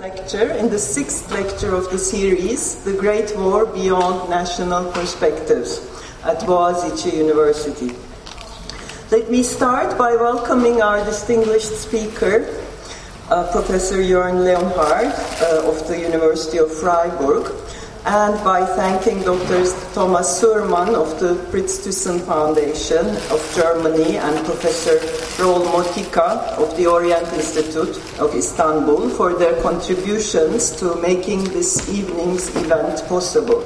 lecture in the sixth lecture of the series, The Great War Beyond National Perspectives at Boğaziçi University. Let me start by welcoming our distinguished speaker, uh, Professor Jörn Leonhard uh, of the University of Freiburg, and by thanking Dr. Thomas Surman of the Fritz Thyssen Foundation of Germany and Professor Rol Motika of the Orient Institute of Istanbul for their contributions to making this evening's event possible.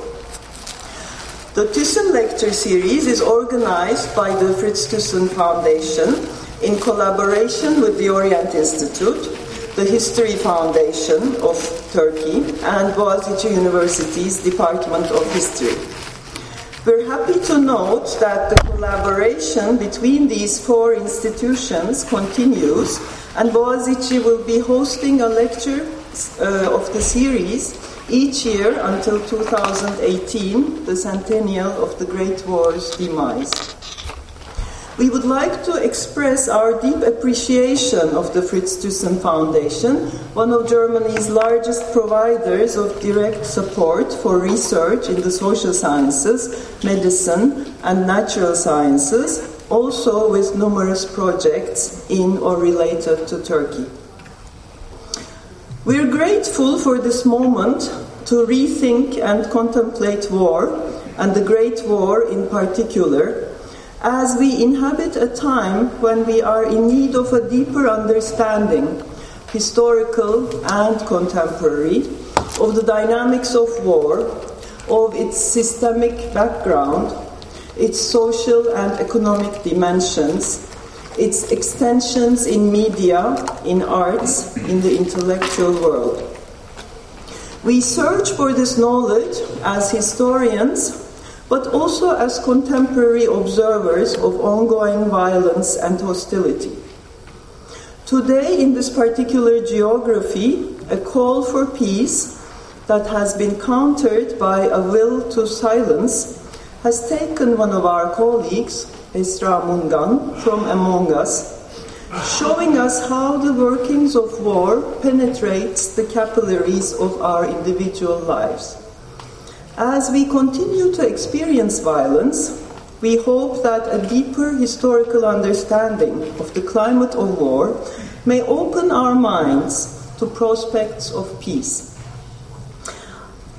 The Thyssen Lecture Series is organized by the Fritz Thyssen Foundation in collaboration with the Orient Institute the History Foundation of Turkey, and Boğaziçi University's Department of History. We're happy to note that the collaboration between these four institutions continues, and Boğaziçi will be hosting a lecture uh, of the series each year until 2018, the centennial of the Great War's demise. We would like to express our deep appreciation of the Fritz Thyssen Foundation, one of Germany's largest providers of direct support for research in the social sciences, medicine, and natural sciences, also with numerous projects in or related to Turkey. We are grateful for this moment to rethink and contemplate war, and the Great War in particular as we inhabit a time when we are in need of a deeper understanding, historical and contemporary, of the dynamics of war, of its systemic background, its social and economic dimensions, its extensions in media, in arts, in the intellectual world. We search for this knowledge as historians but also as contemporary observers of ongoing violence and hostility. Today, in this particular geography, a call for peace that has been countered by a will to silence has taken one of our colleagues, Esra Mungan, from among us, showing us how the workings of war penetrates the capillaries of our individual lives. As we continue to experience violence, we hope that a deeper historical understanding of the climate of war may open our minds to prospects of peace.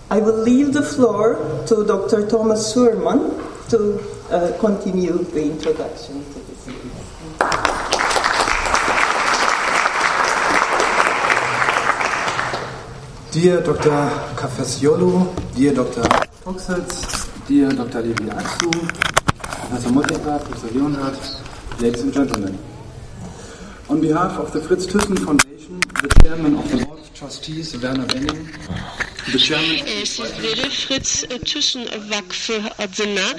I will leave the floor to Dr. Thomas Surman to uh, continue the introduction to this. Dear Dr. Cafesiolo, dear Dr. Foxels, dear Dr. Levi Axu, Professor Motika, Professor Leonhardt, ladies and gentlemen. On behalf of the Fritz Thyssen Foundation, the chairman of the Board Trustees, sizleri Fritz Thyssen Vakfı adına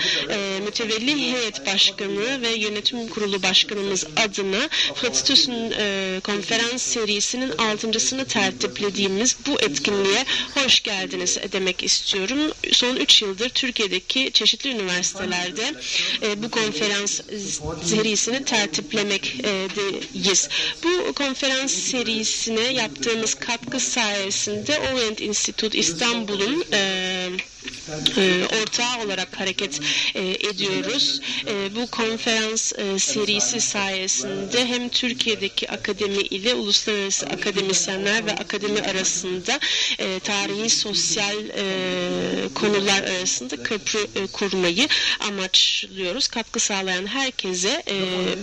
mütevelli heyet başkanı ve yönetim kurulu başkanımız adına Fritz Thyssen e, konferans serisinin altıncısını tertiplediğimiz bu etkinliğe hoş geldiniz demek istiyorum. Son üç yıldır Türkiye'deki çeşitli üniversitelerde e, bu konferans serisini tertiplemekteyiz. Bu konferans serisine yaptığımız katkı sayesinde Orient Institute İstanbul'un e, ortağı olarak hareket e, ediyoruz. E, bu konferans e, serisi sayesinde hem Türkiye'deki akademi ile uluslararası akademisyenler ve akademi arasında e, tarihi sosyal konular arasında köprü kurmayı amaçlıyoruz. Katkı sağlayan herkese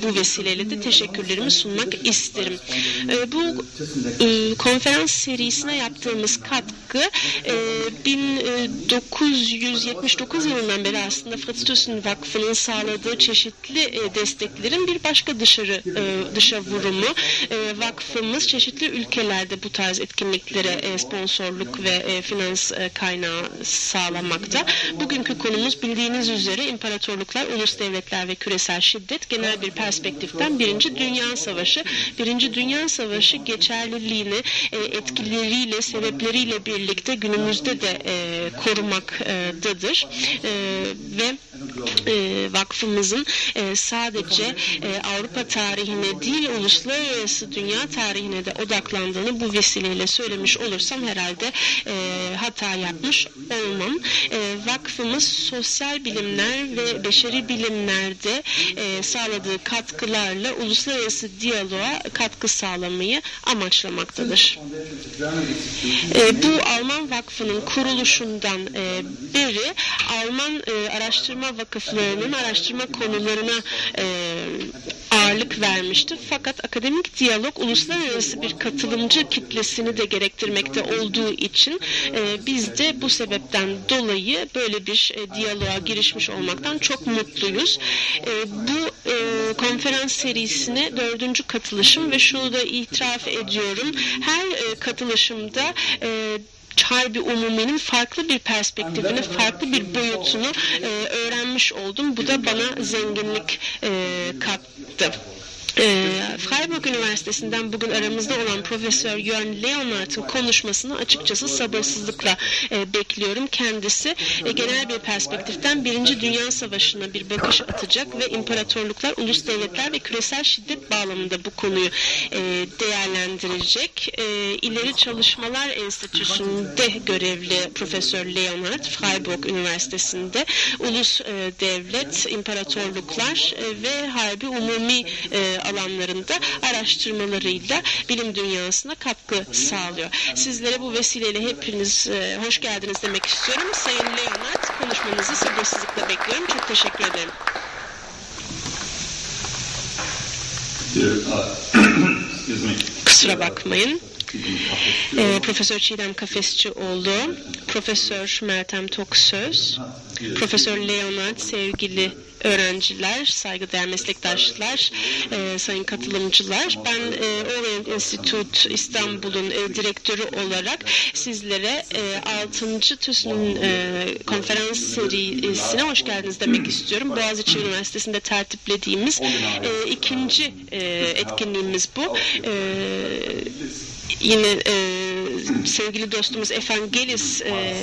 bu vesileyle de teşekkürlerimi sunmak isterim. Bu e, konferans serisine yaptığımız katkı e, 1979 yılından beri aslında Fritz Thyssen Vakfı'nın sağladığı çeşitli e, desteklerin bir başka dışarı e, dışa vurumu. E, vakfımız çeşitli ülkelerde bu tarz etkinliklere sponsorluk ve finans kaynağı sağlamakta. Bugünkü konumuz bildiğiniz üzere imparatorluklar, ulus devletler ve küresel şiddet genel bir perspektiften Birinci Dünya Savaşı. Birinci Dünya Savaşı geçerliliğini etkileriyle, sebepleriyle birlikte günümüzde de e, korumak yapmaktadır. Ve vakfımızın sadece Avrupa tarihine değil uluslararası dünya tarihine de odaklandığını bu vesileyle söylemiş olursam herhalde hata yapmış olmam. Vakfımız sosyal bilimler ve beşeri bilimlerde sağladığı katkılarla uluslararası diyaloğa katkı sağlamayı amaçlamaktadır. E, bu Alman Vakfı'nın kuruluşundan e, beri Alman e, araştırma vakıflarının araştırma konularına e, ağırlık vermiştir. Fakat akademik diyalog uluslararası bir katılımcı kitlesini de gerektirmekte olduğu için biz de bu sebepten dolayı böyle bir e, diyaloğa girişmiş olmaktan çok mutluyuz. Bu konferans serisine dördüncü katılışım ve şunu da itiraf ediyorum. Her e, katılışımda Harbi Umumi'nin farklı bir perspektifini, farklı bir boyutunu e, öğrenmiş oldum. Bu da bana zenginlik e, kattı. E, Freiburg Üniversitesi'nden bugün aramızda olan Profesör Jörn Leonard'ın konuşmasını açıkçası sabırsızlıkla e, bekliyorum. Kendisi e, genel bir perspektiften Birinci Dünya Savaşı'na bir bakış atacak ve imparatorluklar, ulus devletler ve küresel şiddet bağlamında bu konuyu e, değerlendirecek. İleri Çalışmalar Enstitüsü'nde görevli Profesör Leonard Freiburg Üniversitesi'nde ulus devlet, imparatorluklar ve harbi umumi alanlarında araştırmalarıyla bilim dünyasına katkı sağlıyor. Sizlere bu vesileyle hepiniz e, hoş geldiniz demek istiyorum. Sayın Leonard konuşmanızı sabırsızlıkla bekliyorum. Çok teşekkür ederim. Kusura bakmayın. E, Profesör Çiğdem Kafesçioğlu, Profesör Meltem Toksöz, Profesör Leonard sevgili öğrenciler, saygıdeğer meslektaşlar, e, sayın katılımcılar. Ben e, Orient Institute İstanbul'un e, direktörü olarak sizlere e, 6. TÜS'ün e, konferans serisine hoş geldiniz demek istiyorum. Boğaziçi Üniversitesi'nde tertiplediğimiz e, ikinci e, etkinliğimiz bu. E, yine e, sevgili dostumuz Evangelis e,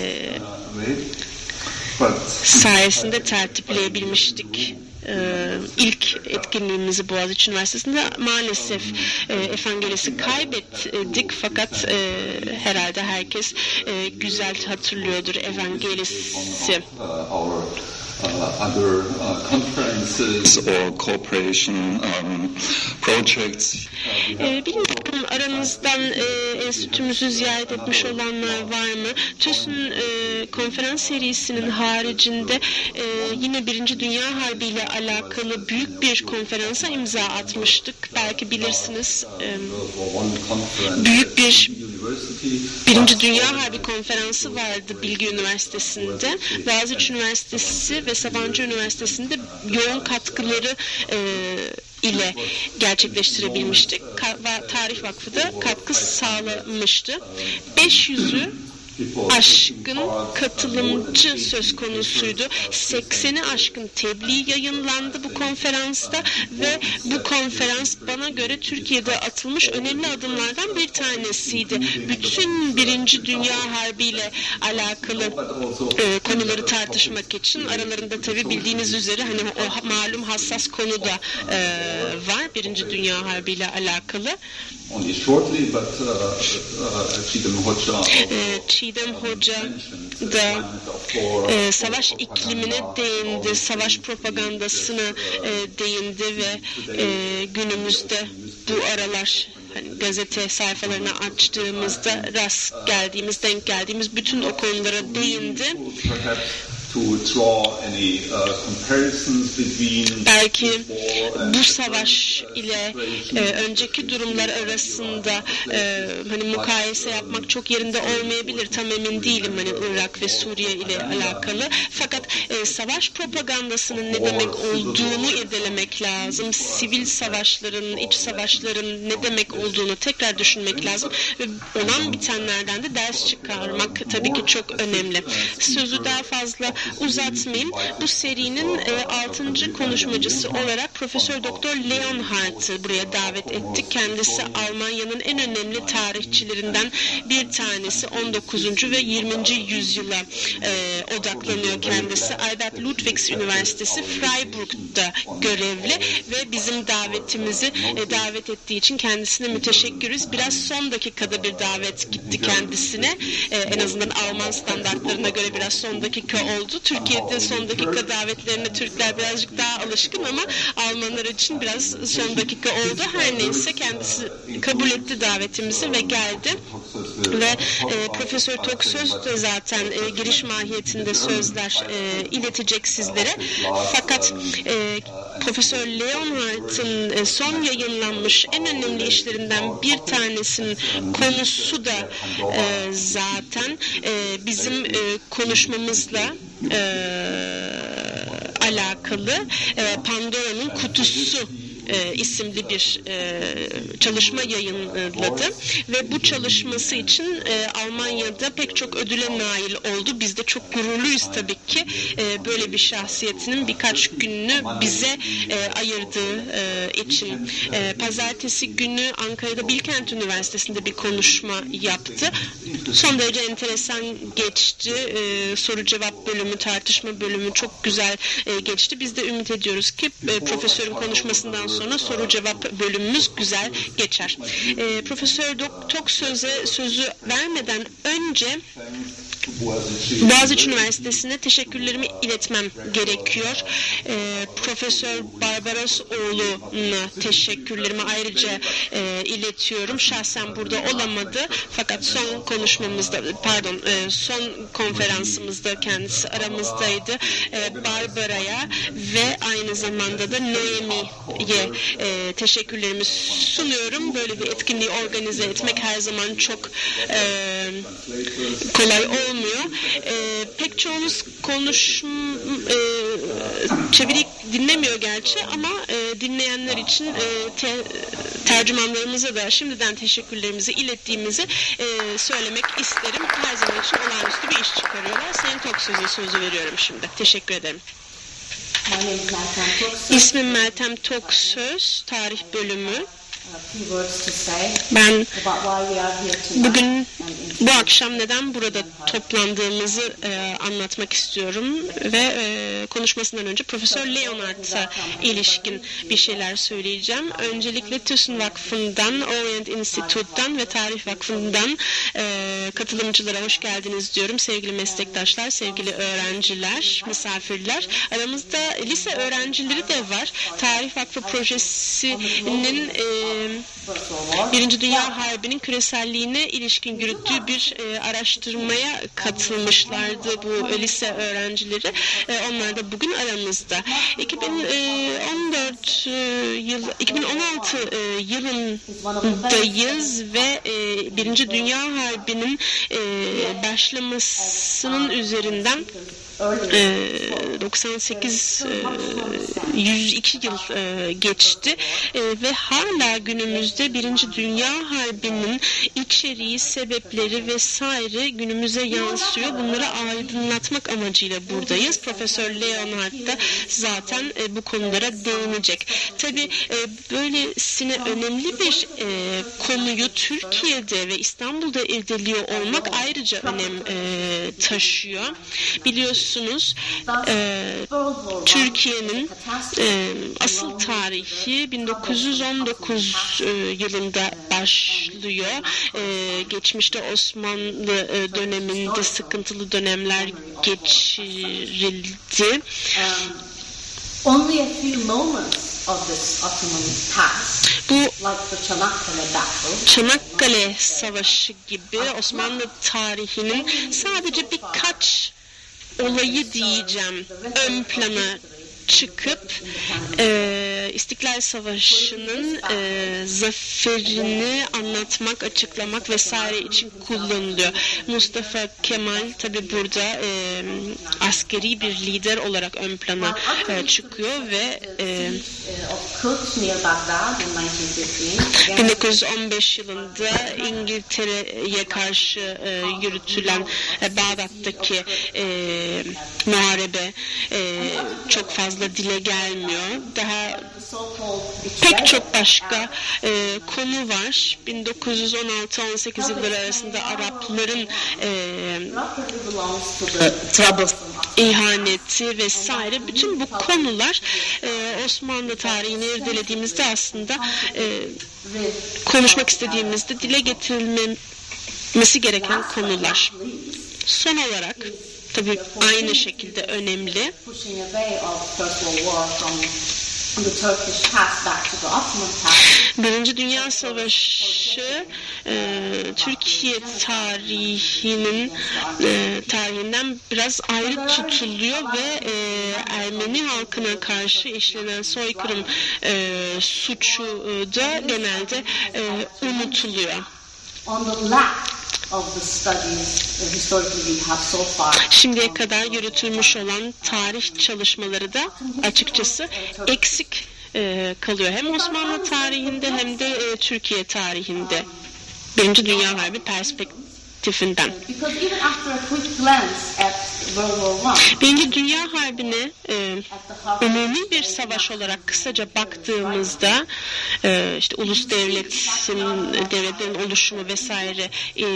sayesinde tertipleyebilmiştik. Ee, ilk etkinliğimizi Boğaziçi Üniversitesi'nde maalesef e, Evangelis'i kaybettik fakat e, herhalde herkes e, güzel hatırlıyordur Evangelis'i. Uh, other uh, conferences or cooperation um, projects. Ee, bilmiyorum aranızdan e, enstitümüzü ziyaret etmiş olanlar var mı? TÜS'ün e, konferans serisinin haricinde e, yine Birinci Dünya Harbi ile alakalı büyük bir konferansa imza atmıştık. Belki bilirsiniz. E, büyük bir Birinci Dünya Harbi konferansı vardı Bilgi Üniversitesi'nde. Boğaziçi Üniversitesi ve Sabancı Üniversitesi'nde yoğun katkıları e, ile gerçekleştirebilmiştik. Ka Tarih Vakfı da katkı sağlamıştı. 500'ü aşkın katılımcı söz konusuydu. 80'i aşkın tebliğ yayınlandı bu konferansta ve bu konferans bana göre Türkiye'de atılmış önemli adımlardan bir tanesiydi. Bütün Birinci Dünya Harbi ile alakalı e, konuları tartışmak için aralarında tabi bildiğiniz üzere hani o malum hassas konu da e, var Birinci Dünya Harbi ile alakalı. Only shortly, but uh, uh, Çiğdem Hoca, Çiğdem Hoca da e, savaş iklimine değindi, savaş propagandasına e, değindi ve e, günümüzde bu aralar hani gazete sayfalarını açtığımızda rast geldiğimiz, denk geldiğimiz bütün o konulara değindi. Belki bu savaş ile e, önceki durumlar arasında e, hani mukayese yapmak çok yerinde olmayabilir. Tam emin değilim hani Irak ve Suriye ile alakalı. Fakat e, savaş propagandasının ne demek olduğunu irdelemek lazım. Sivil savaşların, iç savaşların ne demek olduğunu tekrar düşünmek lazım ve olan bitenlerden de ders çıkarmak tabii ki çok önemli. Sözü daha fazla uzatmayayım. Bu serinin e, 6. konuşmacısı olarak Profesör Doktor Leonhardt'ı buraya davet ettik. Kendisi Almanya'nın en önemli tarihçilerinden bir tanesi. 19. ve 20. yüzyıla e, odaklanıyor kendisi. Albert Ludwigs Üniversitesi Freiburg'da görevli ve bizim davetimizi e, davet ettiği için kendisine müteşekkiriz. Biraz son dakikada bir davet gitti kendisine. E, en azından Alman standartlarına göre biraz son dakika oldu. Türkiye'de son dakika davetlerine Türkler birazcık daha alışkın ama Almanlar için biraz son dakika oldu. Her neyse kendisi kabul etti davetimizi ve geldi. Ve e, Profesör Toksöz de zaten e, giriş mahiyetinde sözler e, iletecek sizlere. Fakat e, Profesör Leonhardt'ın e, son yayınlanmış en önemli işlerinden bir tanesinin konusu da e, zaten e, bizim e, konuşmamızla e, alakalı e, Pandora'nın kutusu e, isimli bir e, çalışma yayınladı ve bu çalışması için e, Almanya'da pek çok ödüle nail oldu. Biz de çok gururluyuz tabii ki e, böyle bir şahsiyetinin birkaç gününü bize e, ayırdığı e, için. E, pazartesi günü Ankara'da Bilkent Üniversitesi'nde bir konuşma yaptı. Son derece enteresan geçti. E, soru cevap bölümü, tartışma bölümü çok güzel e, geçti. Biz de ümit ediyoruz ki e, profesörün konuşmasından sonra soru cevap bölümümüz güzel geçer. E, Profesör Tok söze sözü vermeden önce Boğaziçi Üniversitesi'ne teşekkürlerimi iletmem gerekiyor. E, Profesör Barbarasoğlu'na teşekkürlerimi ayrıca e, iletiyorum. Şahsen burada olamadı fakat son konuşmamızda pardon e, son konferansımızda kendisi aramızdaydı. E, Barbara'ya ve aynı zamanda da Noemi'ye e, teşekkürlerimi sunuyorum. Böyle bir etkinliği organize etmek her zaman çok e, kolay olmuyor. E, pek çoğunuz konuş e, çeviri dinlemiyor gerçi ama e, dinleyenler için e, te, tercümanlarımıza da şimdiden teşekkürlerimizi ilettiğimizi e, söylemek isterim. Her zaman için olağanüstü bir iş çıkarıyorlar. Sayın Toksöz'e sözü veriyorum şimdi. Teşekkür ederim. İsmim Meltem Toksöz, tarih bölümü. Ben bugün bu akşam neden burada toplandığımızı e, anlatmak istiyorum ve e, konuşmasından önce Profesör Leonard'a ilişkin bir şeyler söyleyeceğim. Öncelikle TÜSN Vakfı'ndan, Orient Institute'dan ve Tarih Vakfı'ndan e, katılımcılara hoş geldiniz diyorum. Sevgili meslektaşlar, sevgili öğrenciler, misafirler. Aramızda lise öğrencileri de var. Tarih Vakfı projesinin e, Birinci Dünya Harbi'nin küreselliğine ilişkin yürüttüğü bir e, araştırmaya katılmışlardı bu lise öğrencileri. E, onlar da bugün aramızda. 2014 e, yıl, 2016 e, yılındayız ve e, Birinci Dünya Harbi'nin e, başlamasının üzerinden 98 102 yıl geçti ve hala günümüzde Birinci Dünya Harbi'nin içeriği, sebepleri vesaire günümüze yansıyor. Bunları aydınlatmak amacıyla buradayız. Profesör Leonard da zaten bu konulara değinecek. Tabi böylesine önemli bir konuyu Türkiye'de ve İstanbul'da irdeliyor olmak ayrıca önem taşıyor. Biliyorsunuz biliyorsunuz e, Türkiye'nin e, asıl tarihi 1919 e, yılında başlıyor. E, geçmişte Osmanlı e, döneminde sıkıntılı dönemler geçirildi. Um, only a few moments of this Ottoman past bu Çanakkale Savaşı gibi Osmanlı tarihinin sadece birkaç olayı diyeceğim. Ön plana çıkıp e, İstiklal Savaşı'nın e, zaferini anlatmak, açıklamak vesaire için kullanılıyor. Mustafa Kemal tabi burada e, askeri bir lider olarak ön plana e, çıkıyor ve e, of Quds near Baghdad in 1915 against 1915 yılında İngiltere'ye karşı e, yürütülen e, Bağdat'taki e, muharebe e, çok fazla dile gelmiyor. Daha pek çok başka e, konu var. 1916-18 yılları arasında Arapların e, troublesome ihaneti vesaire bütün bu konular e, Osmanlı tarihini irdelediğimizde aslında e, konuşmak istediğimizde dile getirilmesi gereken konular. Son olarak tabii aynı şekilde önemli. Birinci Dünya Savaşı e, Türkiye tarihinin e, tarihinden biraz ayrı tutuluyor ve e, Ermeni halkına karşı işlenen soykırım e, suçu da genelde e, unutuluyor. Şimdiye kadar yürütülmüş olan tarih çalışmaları da açıkçası eksik e, kalıyor. Hem Osmanlı tarihinde hem de e, Türkiye tarihinde. Birinci Dünya Harbi perspektifinden. Birinci Dünya Harbi'ne e, umumi bir savaş olarak kısaca baktığımızda e, işte ulus devletin devletin oluşumu vesaire e,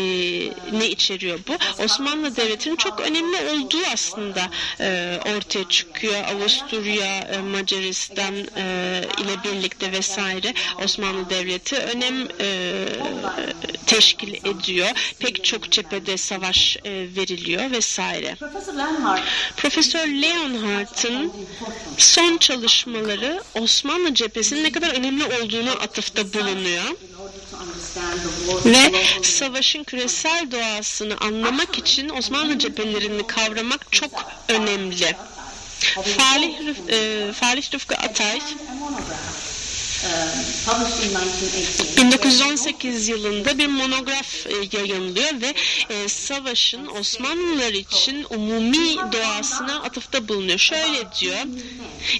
ne içeriyor bu? Osmanlı Devleti'nin çok önemli olduğu aslında e, ortaya çıkıyor. Avusturya, e, Macaristan e, ile birlikte vesaire Osmanlı Devleti önem e, teşkil ediyor. Pek çok cephede savaş e, veriliyor vesaire. Profesör Leonhardt'ın son çalışmaları Osmanlı cephesinin ne kadar önemli olduğuna atıfta bulunuyor ve savaşın küresel doğasını anlamak için Osmanlı cephelerini kavramak çok önemli. Falih, e, Falih Rıfkı Atay 1918. 1918 yılında bir monograf e, yayınlıyor ve e, savaşın Osmanlılar için umumi doğasına atıfta bulunuyor. Şöyle diyor,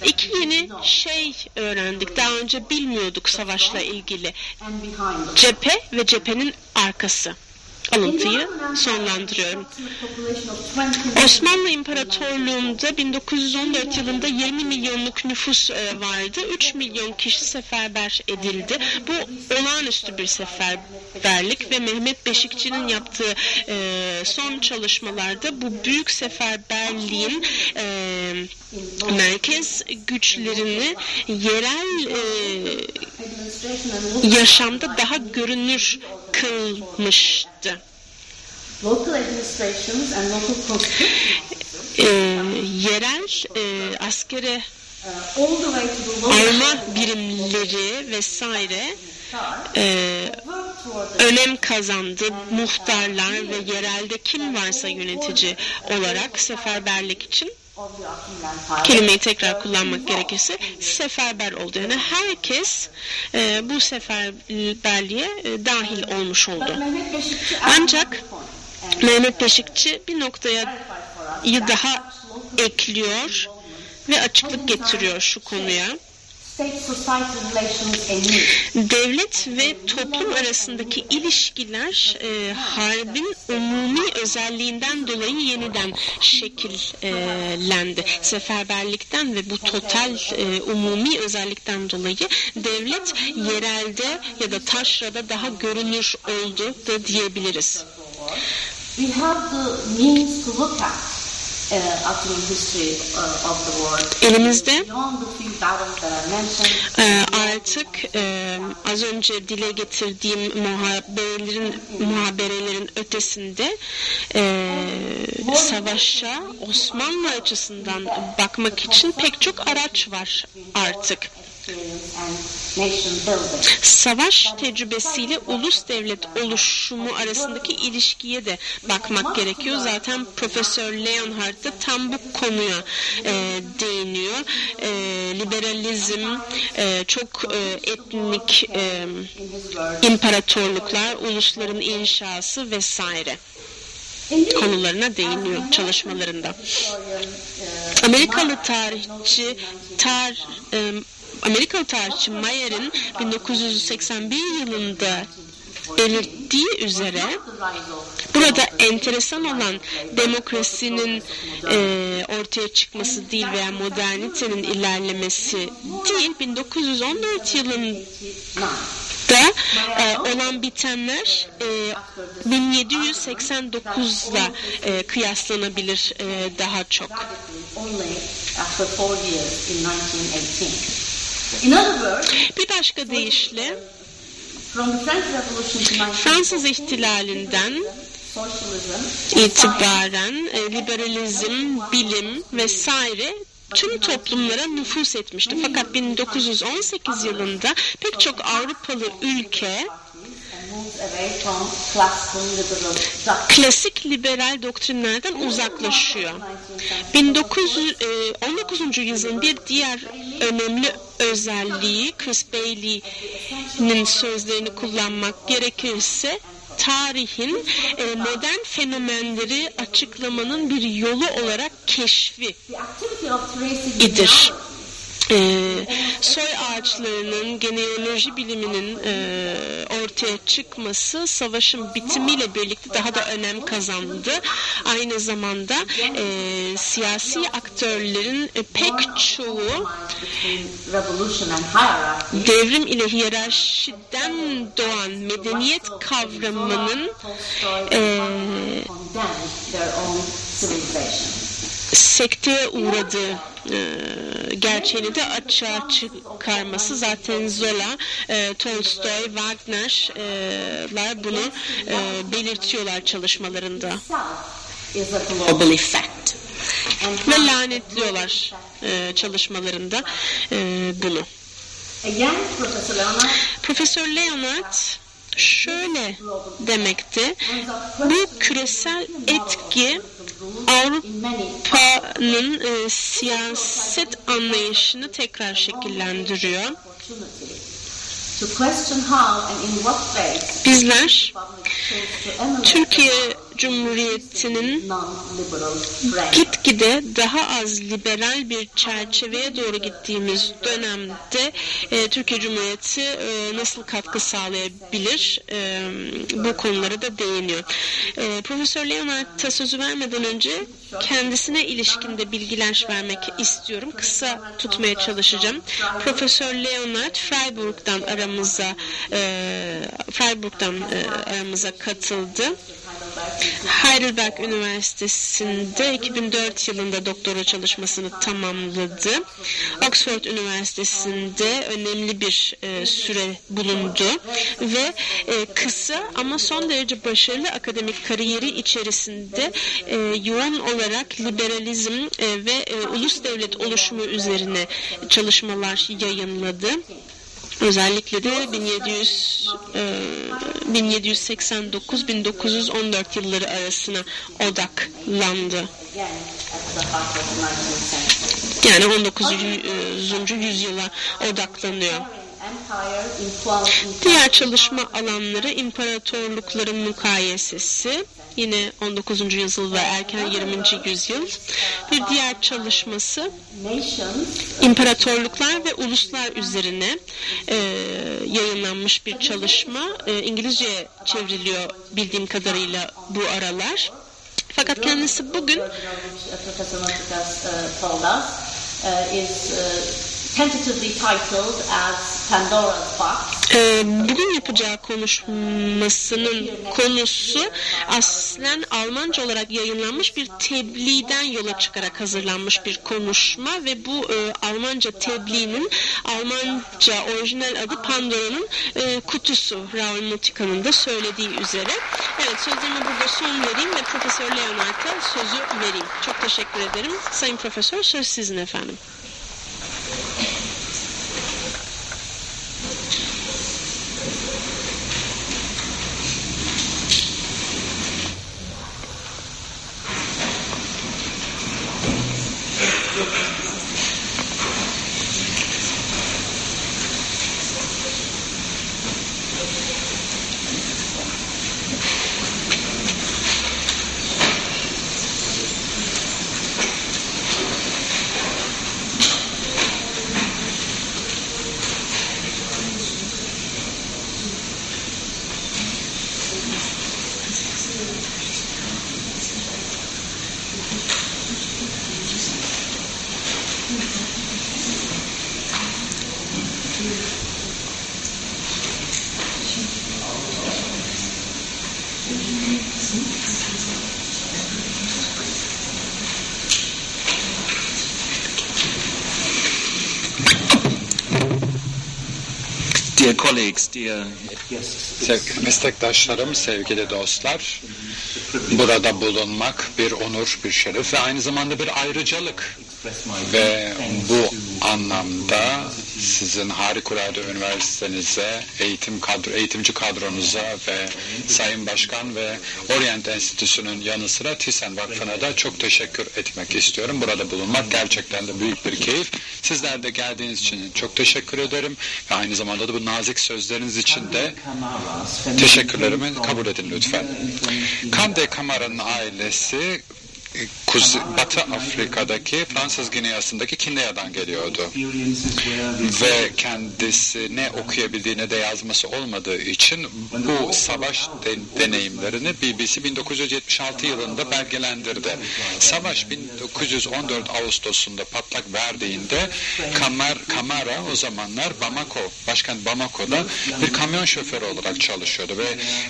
iki yeni şey öğrendik. Daha önce bilmiyorduk savaşla ilgili. Cephe ve cephenin arkası. Alıntıyı sonlandırıyorum. Osmanlı İmparatorluğu'nda 1914 yılında 20 milyonluk nüfus e, vardı. 3 milyon kişi seferber edildi. Bu olağanüstü bir seferberlik ve Mehmet Beşikçi'nin yaptığı e, son çalışmalarda bu büyük seferberliğin e, merkez güçlerini yerel yaşamda daha görünür kılmıştı. Local administrations and local conscription, Ee, yerel e, askere uh, alma birimleri vesaire e, önem kazandı. Muhtarlar ve yerelde kim varsa yönetici olarak seferberlik için kelimeyi tekrar kullanmak gerekirse seferber oldu. Yani herkes e, bu seferberliğe e, dahil olmuş oldu. Ancak Mehmet Beşikçi bir noktaya daha ekliyor ve açıklık getiriyor şu konuya. Devlet ve toplum arasındaki ilişkiler e, harbin umumi özelliğinden dolayı yeniden şekillendi. Seferberlikten ve bu total e, umumi özellikten dolayı devlet yerelde ya da taşrada daha görünür oldu da diyebiliriz. We have the means to look at uh, Ottoman history uh, of the world. Elimizde Ee, artık e, az önce dile getirdiğim muhaberelerin muhaberelerin ötesinde e, savaşa Osmanlı açısından bakmak için pek çok araç var artık. Savaş tecrübesiyle ulus devlet oluşumu arasındaki ilişkiye de bakmak gerekiyor. Zaten Profesör Leonhardt da tam bu konuya e, değiniyor. E, liberalizm, e, çok e, etnik e, imparatorluklar, ulusların inşası vesaire konularına değiniyor çalışmalarında. Amerikalı tarihçi tar e, Amerikalı tarihçi Mayer'in 1981 yılında belirttiği üzere burada enteresan olan demokrasinin e, ortaya çıkması değil veya modernitenin ilerlemesi değil 1914 yılında da e, olan bitenler e, 1789'la e, kıyaslanabilir e, daha çok. Bir başka deyişle Fransız ihtilalinden itibaren e, liberalizm, bilim vesaire tüm toplumlara nüfus etmişti. Fakat 1918 yılında pek çok Avrupalı ülke klasik liberal doktrinlerden uzaklaşıyor. 19, yüzyılın bir diğer önemli özelliği Chris Bailey'nin sözlerini kullanmak gerekirse tarihin e, modern fenomenleri açıklamanın bir yolu olarak keşfi idir e, soy ağaçlarının genealoji biliminin e, ortaya çıkması savaşın bitimiyle birlikte daha da önem kazandı. Aynı zamanda e, siyasi aktörlerin e, pek çoğu devrim ile hiyerarşiden doğan medeniyet kavramının e, sekteye uğradığı e, gerçeğini de açığa çıkarması zaten Zola, e, Tolstoy, Wagner'lar bunu e, belirtiyorlar çalışmalarında. Global effect. Ve lanetliyorlar e, çalışmalarında e, bunu. Profesör Leonard şöyle demekti. Bu küresel etki Avrupa'nın e, siyaset anlayışını tekrar şekillendiriyor. Bizler Türkiye Cumhuriyeti'nin gitgide daha az liberal bir çerçeveye doğru gittiğimiz dönemde e, Türkiye Cumhuriyeti e, nasıl katkı sağlayabilir e, bu konulara da değiniyor. E, Profesör Leonard'a sözü vermeden önce kendisine ilişkinde bilgiler vermek istiyorum. Kısa tutmaya çalışacağım. Profesör Leonard Freiburg'dan aramıza e, Freiburg'dan e, aramıza katıldı. Heidelberg Üniversitesi'nde 2004 yılında doktora çalışmasını tamamladı. Oxford Üniversitesi'nde önemli bir e, süre bulundu ve e, kısa ama son derece başarılı akademik kariyeri içerisinde e, yoğun olarak liberalizm e, ve e, ulus devlet oluşumu üzerine çalışmalar yayınladı. Özellikle de 1700 1789-1914 yılları arasına odaklandı. Yani 19. yüzyıla odaklanıyor. Diğer çalışma alanları imparatorlukların mukayesesi, yine 19. yüzyıl ve erken 20. yüzyıl. Bir diğer çalışması imparatorluklar ve uluslar üzerine e, yayınlanmış bir çalışma. E, İngilizce çevriliyor bildiğim kadarıyla bu aralar. Fakat kendisi bugün Ee, bugün yapacağı konuşmasının konusu aslen Almanca olarak yayınlanmış bir tebliğden yola çıkarak hazırlanmış bir konuşma ve bu e, Almanca tebliğinin Almanca orijinal adı Pandora'nın e, kutusu Raul Mutika'nın da söylediği üzere. Evet sözlerime burada son vereyim ve Profesör Leonard'a sözü vereyim. Çok teşekkür ederim. Sayın Profesör söz sizin efendim. Sevgili meslektaşlarım, sevgili dostlar, burada bulunmak bir onur, bir şeref ve aynı zamanda bir ayrıcalık. Ve bu anlamda sizin harikulade üniversitenize, eğitim kadro, eğitimci kadronuza ve Sayın Başkan ve Orient Enstitüsü'nün yanı sıra Thyssen Vakfı'na da çok teşekkür etmek istiyorum. Burada bulunmak gerçekten de büyük bir keyif. Sizler de geldiğiniz için çok teşekkür ederim ve aynı zamanda da bu nazik sözleriniz için de teşekkürlerimi kabul edin lütfen. Kande Kamara'nın ailesi Kuzey, Batı Afrika'daki Fransız Gineası'ndaki Kindea'dan geliyordu. Ve kendisi ne okuyabildiğine de yazması olmadığı için bu savaş de, deneyimlerini BBC 1976 yılında belgelendirdi. Savaş 1914 Ağustos'unda patlak verdiğinde Kamar, Kamara o zamanlar Bamako, başkent Bamako'da bir kamyon şoförü olarak çalışıyordu ve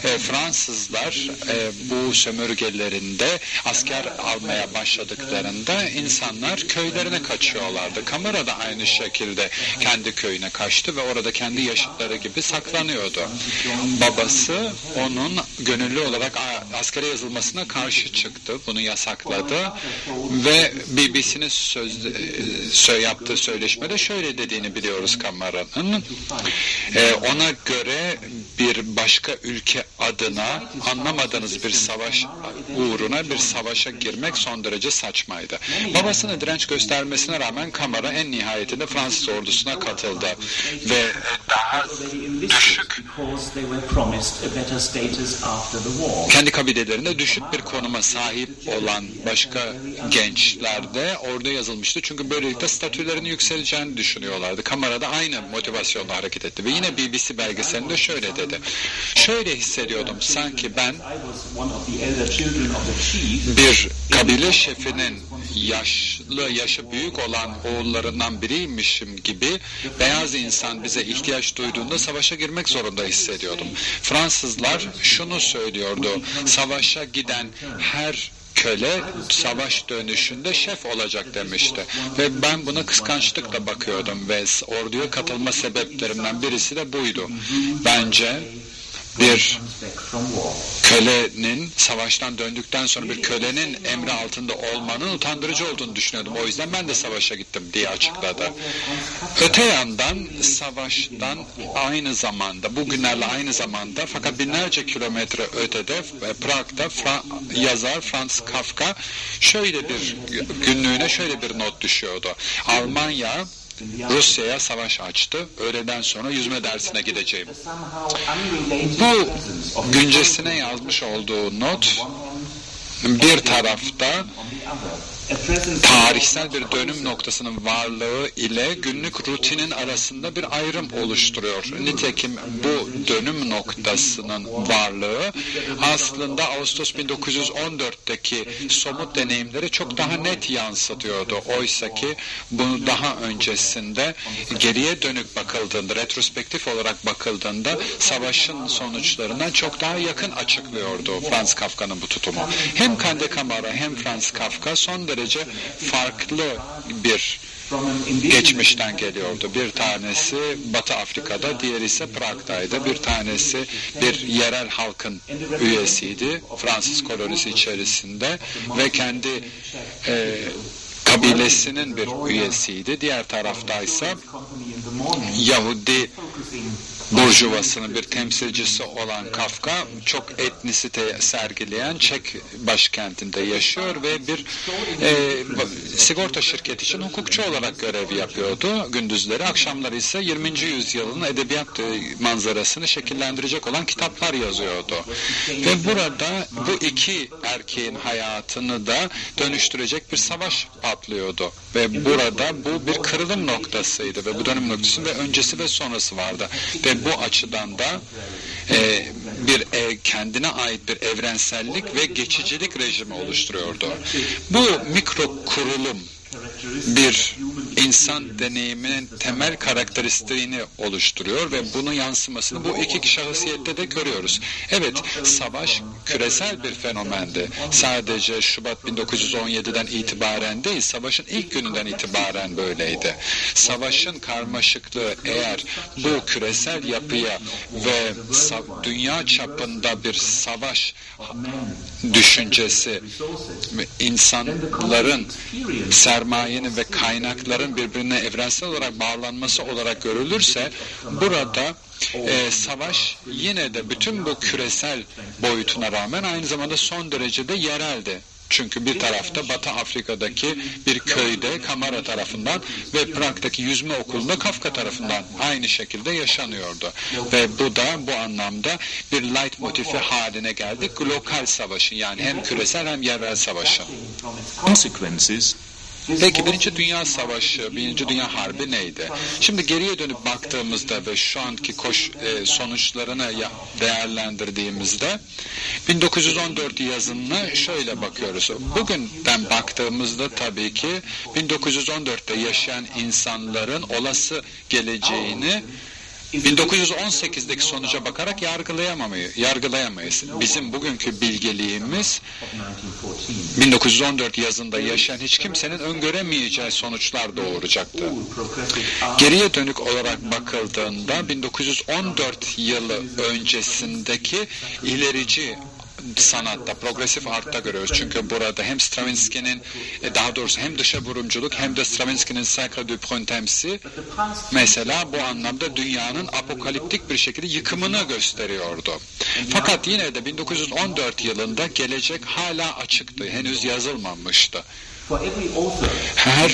e, Fransızlar e, bu sömürgelerinde asker almaya başladıklarında insanlar köylerine kaçıyorlardı. Kamera da aynı şekilde kendi köyüne kaçtı ve orada kendi yaşıtları gibi saklanıyordu. Babası onun gönüllü olarak askere yazılmasına karşı çıktı. Bunu yasakladı ve BBC'nin söz, söz yaptığı söyleşmede şöyle dediğini biliyoruz Kamera'nın. Ee, ona göre bir başka ülke adına anlamadığınız bir savaş uğruna bir savaşa girmek son derece saçmaydı. Babasının direnç göstermesine rağmen Kamara en nihayetinde Fransız ordusuna katıldı ve daha düşük kendi kabilelerinde düşük bir konuma sahip olan başka gençler de orada yazılmıştı. Çünkü böylelikle statülerinin yükseleceğini düşünüyorlardı. Kamara da aynı motivasyonla hareket etti ve yine BBC belgeselinde şöyle dedi. Şöyle hissediyordum sanki ben bir kabile şefinin yaşlı, yaşı büyük olan oğullarından biriymişim gibi beyaz insan bize ihtiyaç duyduğunda savaşa girmek zorunda hissediyordum. Fransızlar şunu söylüyordu, savaşa giden her köle savaş dönüşünde şef olacak demişti. Ve ben buna kıskançlıkla bakıyordum ve orduya katılma sebeplerimden birisi de buydu. Bence bir kölenin savaştan döndükten sonra bir kölenin emri altında olmanın utandırıcı olduğunu düşünüyordum. O yüzden ben de savaşa gittim diye açıkladı. Öte yandan savaştan aynı zamanda, bugünlerle aynı zamanda fakat binlerce kilometre ötede Prag'da Fra yazar Franz Kafka şöyle bir günlüğüne şöyle bir not düşüyordu. Almanya Rusya'ya savaş açtı. Öğleden sonra yüzme dersine gideceğim. Bu güncesine yazmış olduğu not bir tarafta tarihsel bir dönüm noktasının varlığı ile günlük rutinin arasında bir ayrım oluşturuyor. Nitekim bu dönüm noktasının varlığı aslında Ağustos 1914'teki somut deneyimleri çok daha net yansıtıyordu. Oysa ki bunu daha öncesinde geriye dönük bakıldığında, retrospektif olarak bakıldığında savaşın sonuçlarından çok daha yakın açıklıyordu Franz Kafka'nın bu tutumu. Hem Kande Kamara hem Franz Kafka son derece farklı bir geçmişten geliyordu. Bir tanesi Batı Afrika'da, diğeri ise Prag'daydı. Bir tanesi bir yerel halkın üyesiydi Fransız kolonisi içerisinde ve kendi e, kabilesinin bir üyesiydi. Diğer taraftaysa Yahudi Burjuvasının bir temsilcisi olan Kafka çok etnisite sergileyen Çek başkentinde yaşıyor ve bir e, sigorta şirketi için hukukçu olarak görev yapıyordu gündüzleri. Akşamları ise 20. yüzyılın edebiyat manzarasını şekillendirecek olan kitaplar yazıyordu. Ve burada bu iki erkeğin hayatını da dönüştürecek bir savaş patlıyordu. Ve burada bu bir kırılım noktasıydı ve bu dönüm noktası ve öncesi ve sonrası vardı. Ve bu açıdan da e, bir e, kendine ait bir evrensellik ve geçicilik rejimi oluşturuyordu. Bu mikro kurulum bir insan deneyiminin temel karakteristiğini oluşturuyor ve bunun yansımasını bu iki şahsiyette de görüyoruz. Evet, savaş küresel bir fenomendi. Sadece Şubat 1917'den itibaren değil, savaşın ilk gününden itibaren böyleydi. Savaşın karmaşıklığı eğer bu küresel yapıya ve dünya çapında bir savaş düşüncesi insanların sermayenin ve kaynakların birbirine evrensel olarak bağlanması olarak görülürse burada e, savaş yine de bütün bu küresel boyutuna rağmen aynı zamanda son derecede yereldi. Çünkü bir tarafta Batı Afrika'daki bir köyde Kamara tarafından ve Prag'daki yüzme okulunda Kafka tarafından aynı şekilde yaşanıyordu. Ve bu da bu anlamda bir light motifi haline geldi. Lokal savaşın yani hem küresel hem yerel savaşın. Consequences Peki Birinci Dünya Savaşı, Birinci Dünya Harbi neydi? Şimdi geriye dönüp baktığımızda ve şu anki koş e, sonuçlarını değerlendirdiğimizde 1914 yazınına şöyle bakıyoruz. Bugünden baktığımızda tabii ki 1914'te yaşayan insanların olası geleceğini 1918'deki sonuca bakarak yargılayamamayız. yargılayamayız. Bizim bugünkü bilgeliğimiz 1914 yazında yaşayan hiç kimsenin öngöremeyeceği sonuçlar doğuracaktı. Geriye dönük olarak bakıldığında 1914 yılı öncesindeki ilerici sanatta, progresif artta görüyoruz. Çünkü burada hem Stravinsky'nin e, daha doğrusu hem dışa vurumculuk hem de Stravinsky'nin Sacre du Printemps mesela bu anlamda dünyanın apokaliptik bir şekilde yıkımını gösteriyordu. Fakat yine de 1914 yılında gelecek hala açıktı. Henüz yazılmamıştı. Her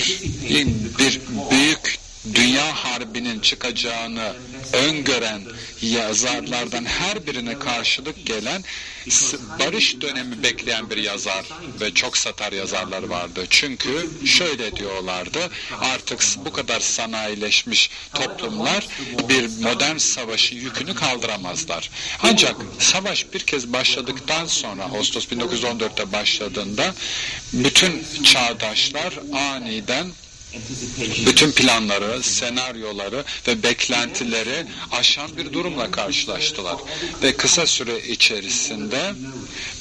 bir büyük dünya harbinin çıkacağını öngören yazarlardan her birine karşılık gelen barış dönemi bekleyen bir yazar ve çok satar yazarlar vardı. Çünkü şöyle diyorlardı artık bu kadar sanayileşmiş toplumlar bir modern savaşı yükünü kaldıramazlar. Ancak savaş bir kez başladıktan sonra Ağustos 1914'te başladığında bütün çağdaşlar aniden bütün planları, senaryoları ve beklentileri aşan bir durumla karşılaştılar. Ve kısa süre içerisinde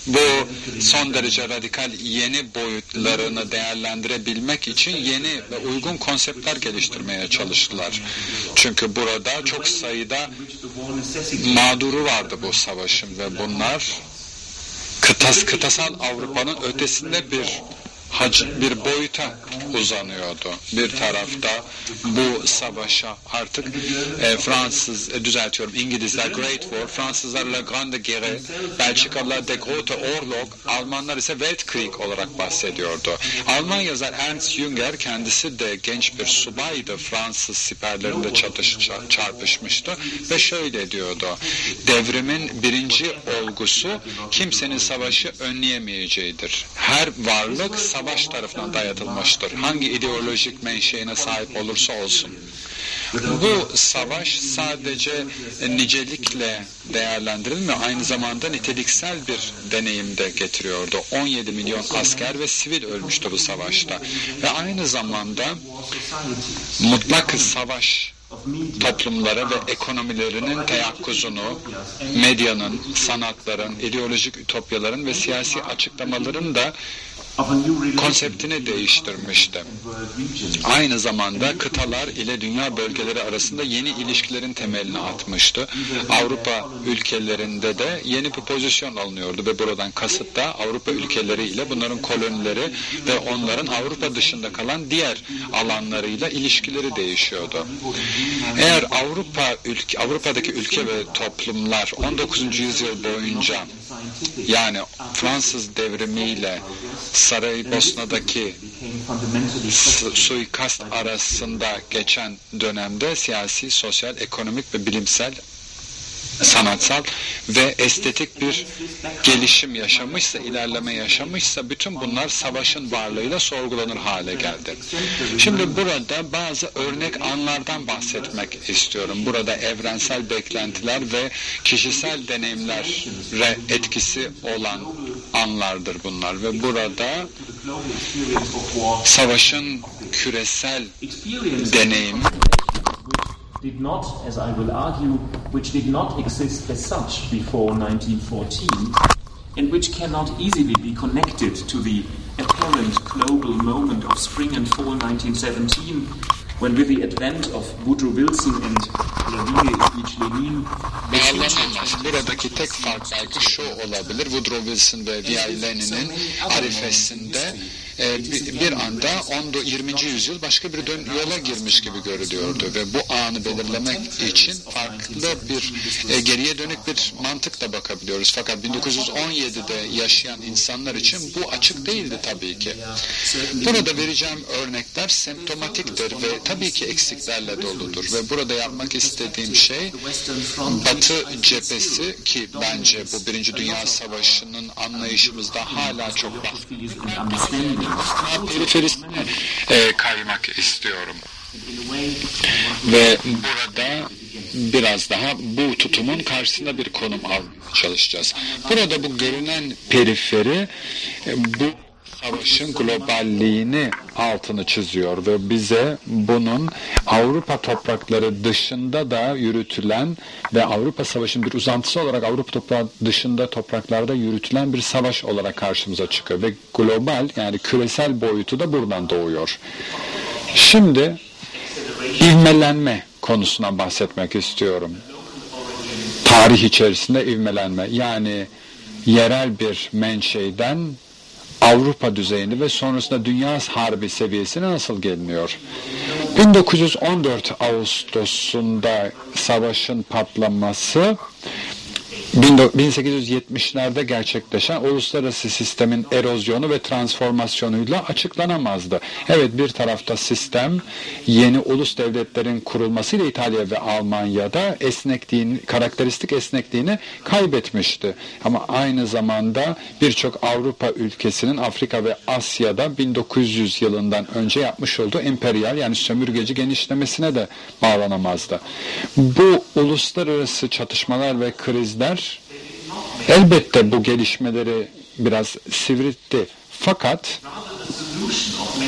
bu son derece radikal yeni boyutlarını değerlendirebilmek için yeni ve uygun konseptler geliştirmeye çalıştılar. Çünkü burada çok sayıda mağduru vardı bu savaşın ve bunlar kıtas, kıtasal Avrupa'nın ötesinde bir hac bir boyuta uzanıyordu. Bir tarafta bu savaşa artık e, Fransız, e, düzeltiyorum İngilizler Great War, Fransızlar La Grande Guerre, Belçikalılar De Grote Oorlog, Almanlar ise Weltkrieg olarak bahsediyordu. Alman yazar Ernst Jünger kendisi de genç bir subaydı. Fransız siperlerinde çatış, çarpışmıştı ve şöyle diyordu. Devrimin birinci olgusu kimsenin savaşı önleyemeyeceğidir. Her varlık savaş tarafından dayatılmıştır. Hangi ideolojik menşeine sahip olursa olsun. Bu savaş sadece nicelikle değerlendirilmiyor, aynı zamanda niteliksel bir deneyim de getiriyordu. 17 milyon asker ve sivil ölmüştü bu savaşta. Ve aynı zamanda mutlak savaş toplumları ve ekonomilerinin teyakkuzunu, medyanın, sanatların, ideolojik ütopyaların ve siyasi açıklamaların da konseptini değiştirmişti. Aynı zamanda kıtalar ile dünya bölgeleri arasında yeni ilişkilerin temelini atmıştı. Avrupa ülkelerinde de yeni bir pozisyon alınıyordu ve buradan kasıt da Avrupa ülkeleri ile bunların kolonileri ve onların Avrupa dışında kalan diğer alanlarıyla ilişkileri değişiyordu. Eğer Avrupa ülke, Avrupa'daki ülke ve toplumlar 19. yüzyıl boyunca yani Fransız devrimiyle Saraybosna'daki su suikast arasında geçen dönemde siyasi, sosyal, ekonomik ve bilimsel sanatsal ve estetik bir gelişim yaşamışsa, ilerleme yaşamışsa bütün bunlar savaşın varlığıyla sorgulanır hale geldi. Şimdi burada bazı örnek anlardan bahsetmek istiyorum. Burada evrensel beklentiler ve kişisel deneyimlere etkisi olan anlardır bunlar ve burada savaşın küresel deneyim did not, as I will argue, which did not exist as such before 1914, and which cannot easily be connected to the apparent global moment of spring and fall 1917, when with the advent of Woodrow Wilson and Vladimir Ilyich Lenin. Buradaki tek fark belki şu olabilir. Woodrow Wilson ve V.I. Lenin'in arifesinde bir, bir anda 10. 20. yüzyıl başka bir dön yola girmiş gibi görülüyordu ve bu anı belirlemek için farklı bir e, geriye dönük bir mantıkla bakabiliyoruz. Fakat 1917'de yaşayan insanlar için bu açık değildi tabii ki. Burada vereceğim örnekler semptomatiktir ve tabii ki eksiklerle doludur ve burada yapmak istediğim şey Batı cephesi ki bence bu Birinci Dünya Savaşı'nın anlayışımızda hala çok periferisine e, kaymak istiyorum. Ve burada biraz daha bu tutumun karşısında bir konum almaya çalışacağız. Burada bu görünen periferi e, bu savaşın globalliğini altını çiziyor ve bize bunun Avrupa toprakları dışında da yürütülen ve Avrupa Savaşı'nın bir uzantısı olarak Avrupa toprağı dışında topraklarda yürütülen bir savaş olarak karşımıza çıkıyor ve global yani küresel boyutu da buradan doğuyor. Şimdi ivmelenme konusuna bahsetmek istiyorum. Tarih içerisinde ivmelenme yani yerel bir menşeiden Avrupa düzeyini ve sonrasında Dünya Harbi seviyesine nasıl geliniyor? 1914 Ağustos'unda savaşın patlaması 1870'lerde gerçekleşen uluslararası sistemin erozyonu ve transformasyonuyla açıklanamazdı. Evet bir tarafta sistem yeni ulus devletlerin kurulmasıyla İtalya ve Almanya'da esnekliğini, karakteristik esnekliğini kaybetmişti. Ama aynı zamanda birçok Avrupa ülkesinin Afrika ve Asya'da 1900 yılından önce yapmış olduğu emperyal yani sömürgeci genişlemesine de bağlanamazdı. Bu uluslararası çatışmalar ve krizler elbette bu gelişmeleri biraz sivritti. Fakat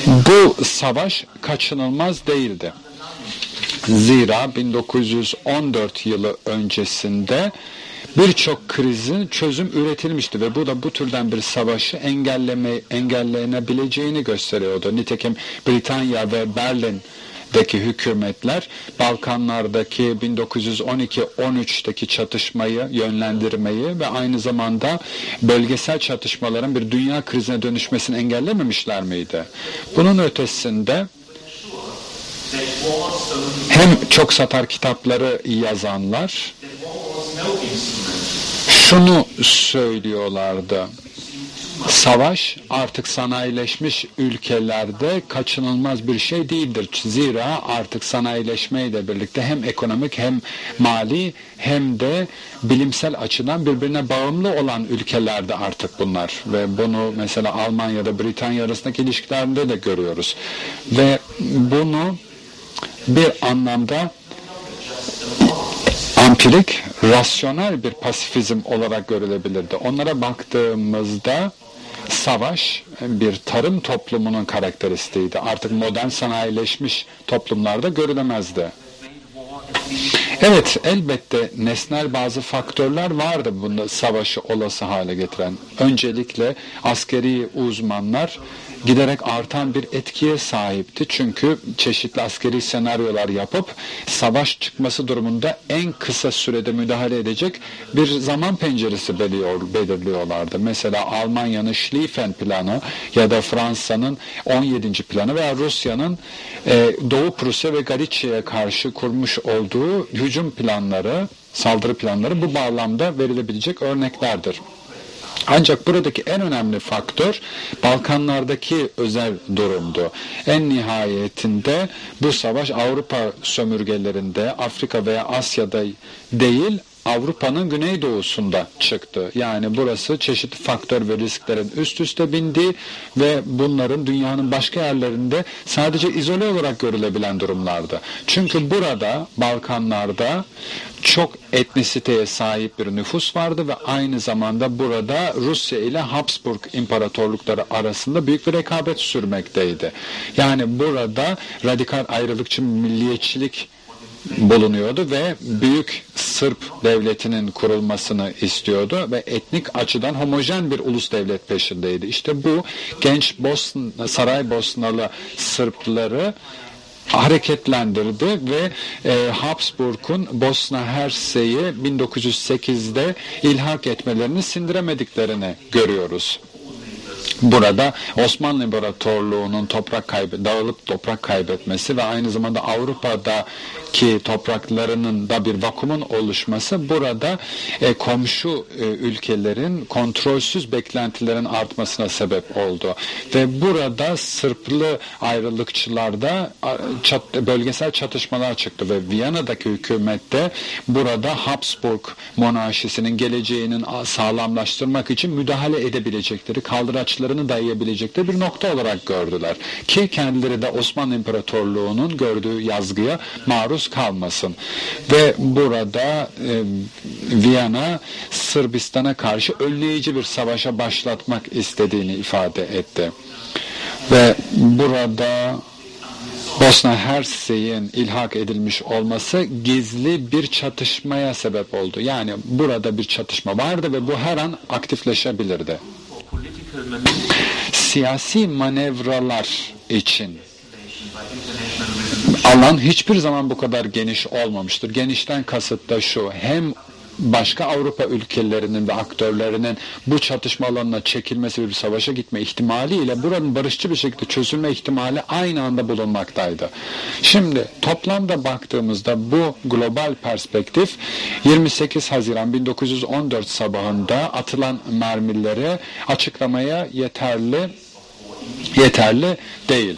bu savaş kaçınılmaz değildi. Zira 1914 yılı öncesinde birçok krizin çözüm üretilmişti ve bu da bu türden bir savaşı engelleme, engellenebileceğini gösteriyordu. Nitekim Britanya ve Berlin deki hükümetler Balkanlardaki 1912-13'teki çatışmayı yönlendirmeyi ve aynı zamanda bölgesel çatışmaların bir dünya krizine dönüşmesini engellememişler miydi? Bunun ötesinde hem çok satar kitapları yazanlar şunu söylüyorlardı savaş artık sanayileşmiş ülkelerde kaçınılmaz bir şey değildir. Zira artık sanayileşmeyle birlikte hem ekonomik hem mali hem de bilimsel açıdan birbirine bağımlı olan ülkelerde artık bunlar. Ve bunu mesela Almanya'da Britanya arasındaki ilişkilerinde de görüyoruz. Ve bunu bir anlamda ampirik, rasyonel bir pasifizm olarak görülebilirdi. Onlara baktığımızda savaş bir tarım toplumunun karakteristiğiydi. Artık modern sanayileşmiş toplumlarda görülemezdi. Evet, elbette nesnel bazı faktörler vardı bunda savaşı olası hale getiren. Öncelikle askeri uzmanlar giderek artan bir etkiye sahipti. Çünkü çeşitli askeri senaryolar yapıp savaş çıkması durumunda en kısa sürede müdahale edecek bir zaman penceresi belirliyorlardı. Mesela Almanya'nın Schlieffen planı ya da Fransa'nın 17. planı veya Rusya'nın e, Doğu Prusya ve Galicia'ya karşı kurmuş olduğu hücum planları, saldırı planları bu bağlamda verilebilecek örneklerdir. Ancak buradaki en önemli faktör Balkanlardaki özel durumdu. En nihayetinde bu savaş Avrupa sömürgelerinde, Afrika veya Asya'da değil, Avrupa'nın güneydoğusunda çıktı. Yani burası çeşitli faktör ve risklerin üst üste bindiği ve bunların dünyanın başka yerlerinde sadece izole olarak görülebilen durumlardı. Çünkü burada Balkanlarda çok etnisiteye sahip bir nüfus vardı ve aynı zamanda burada Rusya ile Habsburg imparatorlukları arasında büyük bir rekabet sürmekteydi. Yani burada radikal ayrılıkçı milliyetçilik bulunuyordu ve büyük Sırp devletinin kurulmasını istiyordu ve etnik açıdan homojen bir ulus devlet peşindeydi. İşte bu genç Bosna, Saraybosnalı Sırpları hareketlendirdi ve e, Habsburg'un Bosna Hersey'i 1908'de ilhak etmelerini sindiremediklerini görüyoruz. Burada Osmanlı İmparatorluğu'nun toprak kaybı, dağılıp toprak kaybetmesi ve aynı zamanda Avrupa'da ki topraklarının da bir vakumun oluşması burada e, komşu e, ülkelerin kontrolsüz beklentilerin artmasına sebep oldu. Ve burada Sırplı ayrılıkçılarda çat, bölgesel çatışmalar çıktı ve Viyana'daki hükümette burada Habsburg monarşisinin geleceğinin sağlamlaştırmak için müdahale edebilecekleri, kaldıraçlarını dayayabilecekleri bir nokta olarak gördüler. Ki kendileri de Osmanlı İmparatorluğu'nun gördüğü yazgıya maruz maruz kalmasın. Ve burada e, Viyana Sırbistan'a karşı önleyici bir savaşa başlatmak istediğini ifade etti. Ve burada Bosna Hersey'in ilhak edilmiş olması gizli bir çatışmaya sebep oldu. Yani burada bir çatışma vardı ve bu her an aktifleşebilirdi. Siyasi manevralar için alan hiçbir zaman bu kadar geniş olmamıştır. Genişten kasıt da şu hem başka Avrupa ülkelerinin ve aktörlerinin bu çatışma alanına çekilmesi ve bir savaşa gitme ihtimali ile buranın barışçı bir şekilde çözülme ihtimali aynı anda bulunmaktaydı. Şimdi toplamda baktığımızda bu global perspektif 28 Haziran 1914 sabahında atılan mermileri açıklamaya yeterli yeterli değil.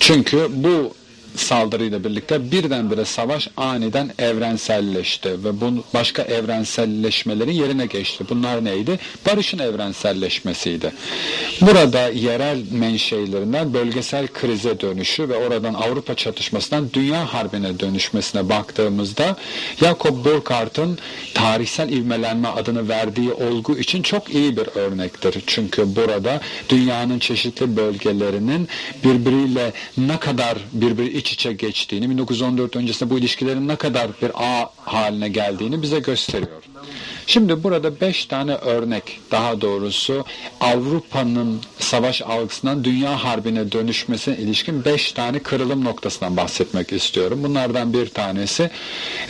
Çünkü bu saldırıyla birlikte birdenbire savaş aniden evrenselleşti ve bu başka evrenselleşmelerin yerine geçti. Bunlar neydi? Barışın evrenselleşmesiydi. Burada yerel menşeilerinden bölgesel krize dönüşü ve oradan Avrupa çatışmasından dünya harbine dönüşmesine baktığımızda Jakob Burckhardt'ın tarihsel ivmelenme adını verdiği olgu için çok iyi bir örnektir. Çünkü burada dünyanın çeşitli bölgelerinin birbiriyle ne kadar birbiri iç içe geçtiğini, 1914 öncesinde bu ilişkilerin ne kadar bir ağ haline geldiğini bize gösteriyor. Şimdi burada beş tane örnek, daha doğrusu Avrupa'nın savaş algısından dünya harbine dönüşmesine ilişkin beş tane kırılım noktasından bahsetmek istiyorum. Bunlardan bir tanesi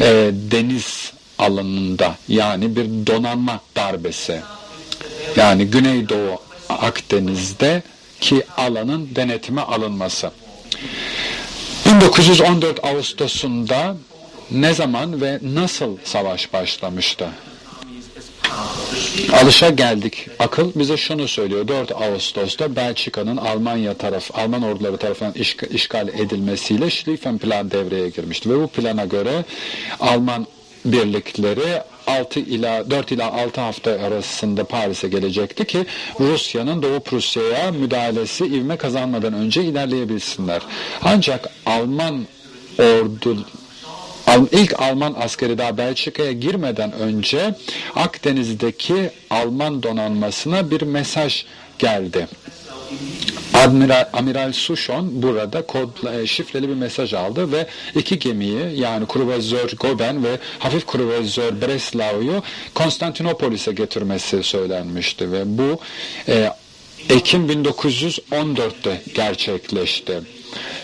e, deniz alanında yani bir donanma darbesi. Yani Güneydoğu Akdeniz'de ki alanın denetime alınması. 1914 Ağustos'unda ne zaman ve nasıl savaş başlamıştı? Alışa geldik. Akıl bize şunu söylüyor. 4 Ağustos'ta Belçika'nın Almanya taraf, Alman orduları tarafından işgal edilmesiyle Schlieffen Plan devreye girmişti. Ve bu plana göre Alman birlikleri 6 ila 4 ila 6 hafta arasında Paris'e gelecekti ki Rusya'nın Doğu Prusya'ya müdahalesi ivme kazanmadan önce ilerleyebilsinler. Ancak Alman ordu ilk Alman askeri daha Belçika'ya girmeden önce Akdeniz'deki Alman donanmasına bir mesaj geldi. Admiral, Amiral Sushon burada kod, e, şifreli bir mesaj aldı ve iki gemiyi yani kruvazör Goben ve hafif kruvazör Breslau'yu Konstantinopolis'e getirmesi söylenmişti ve bu e, Ekim 1914'te gerçekleşti.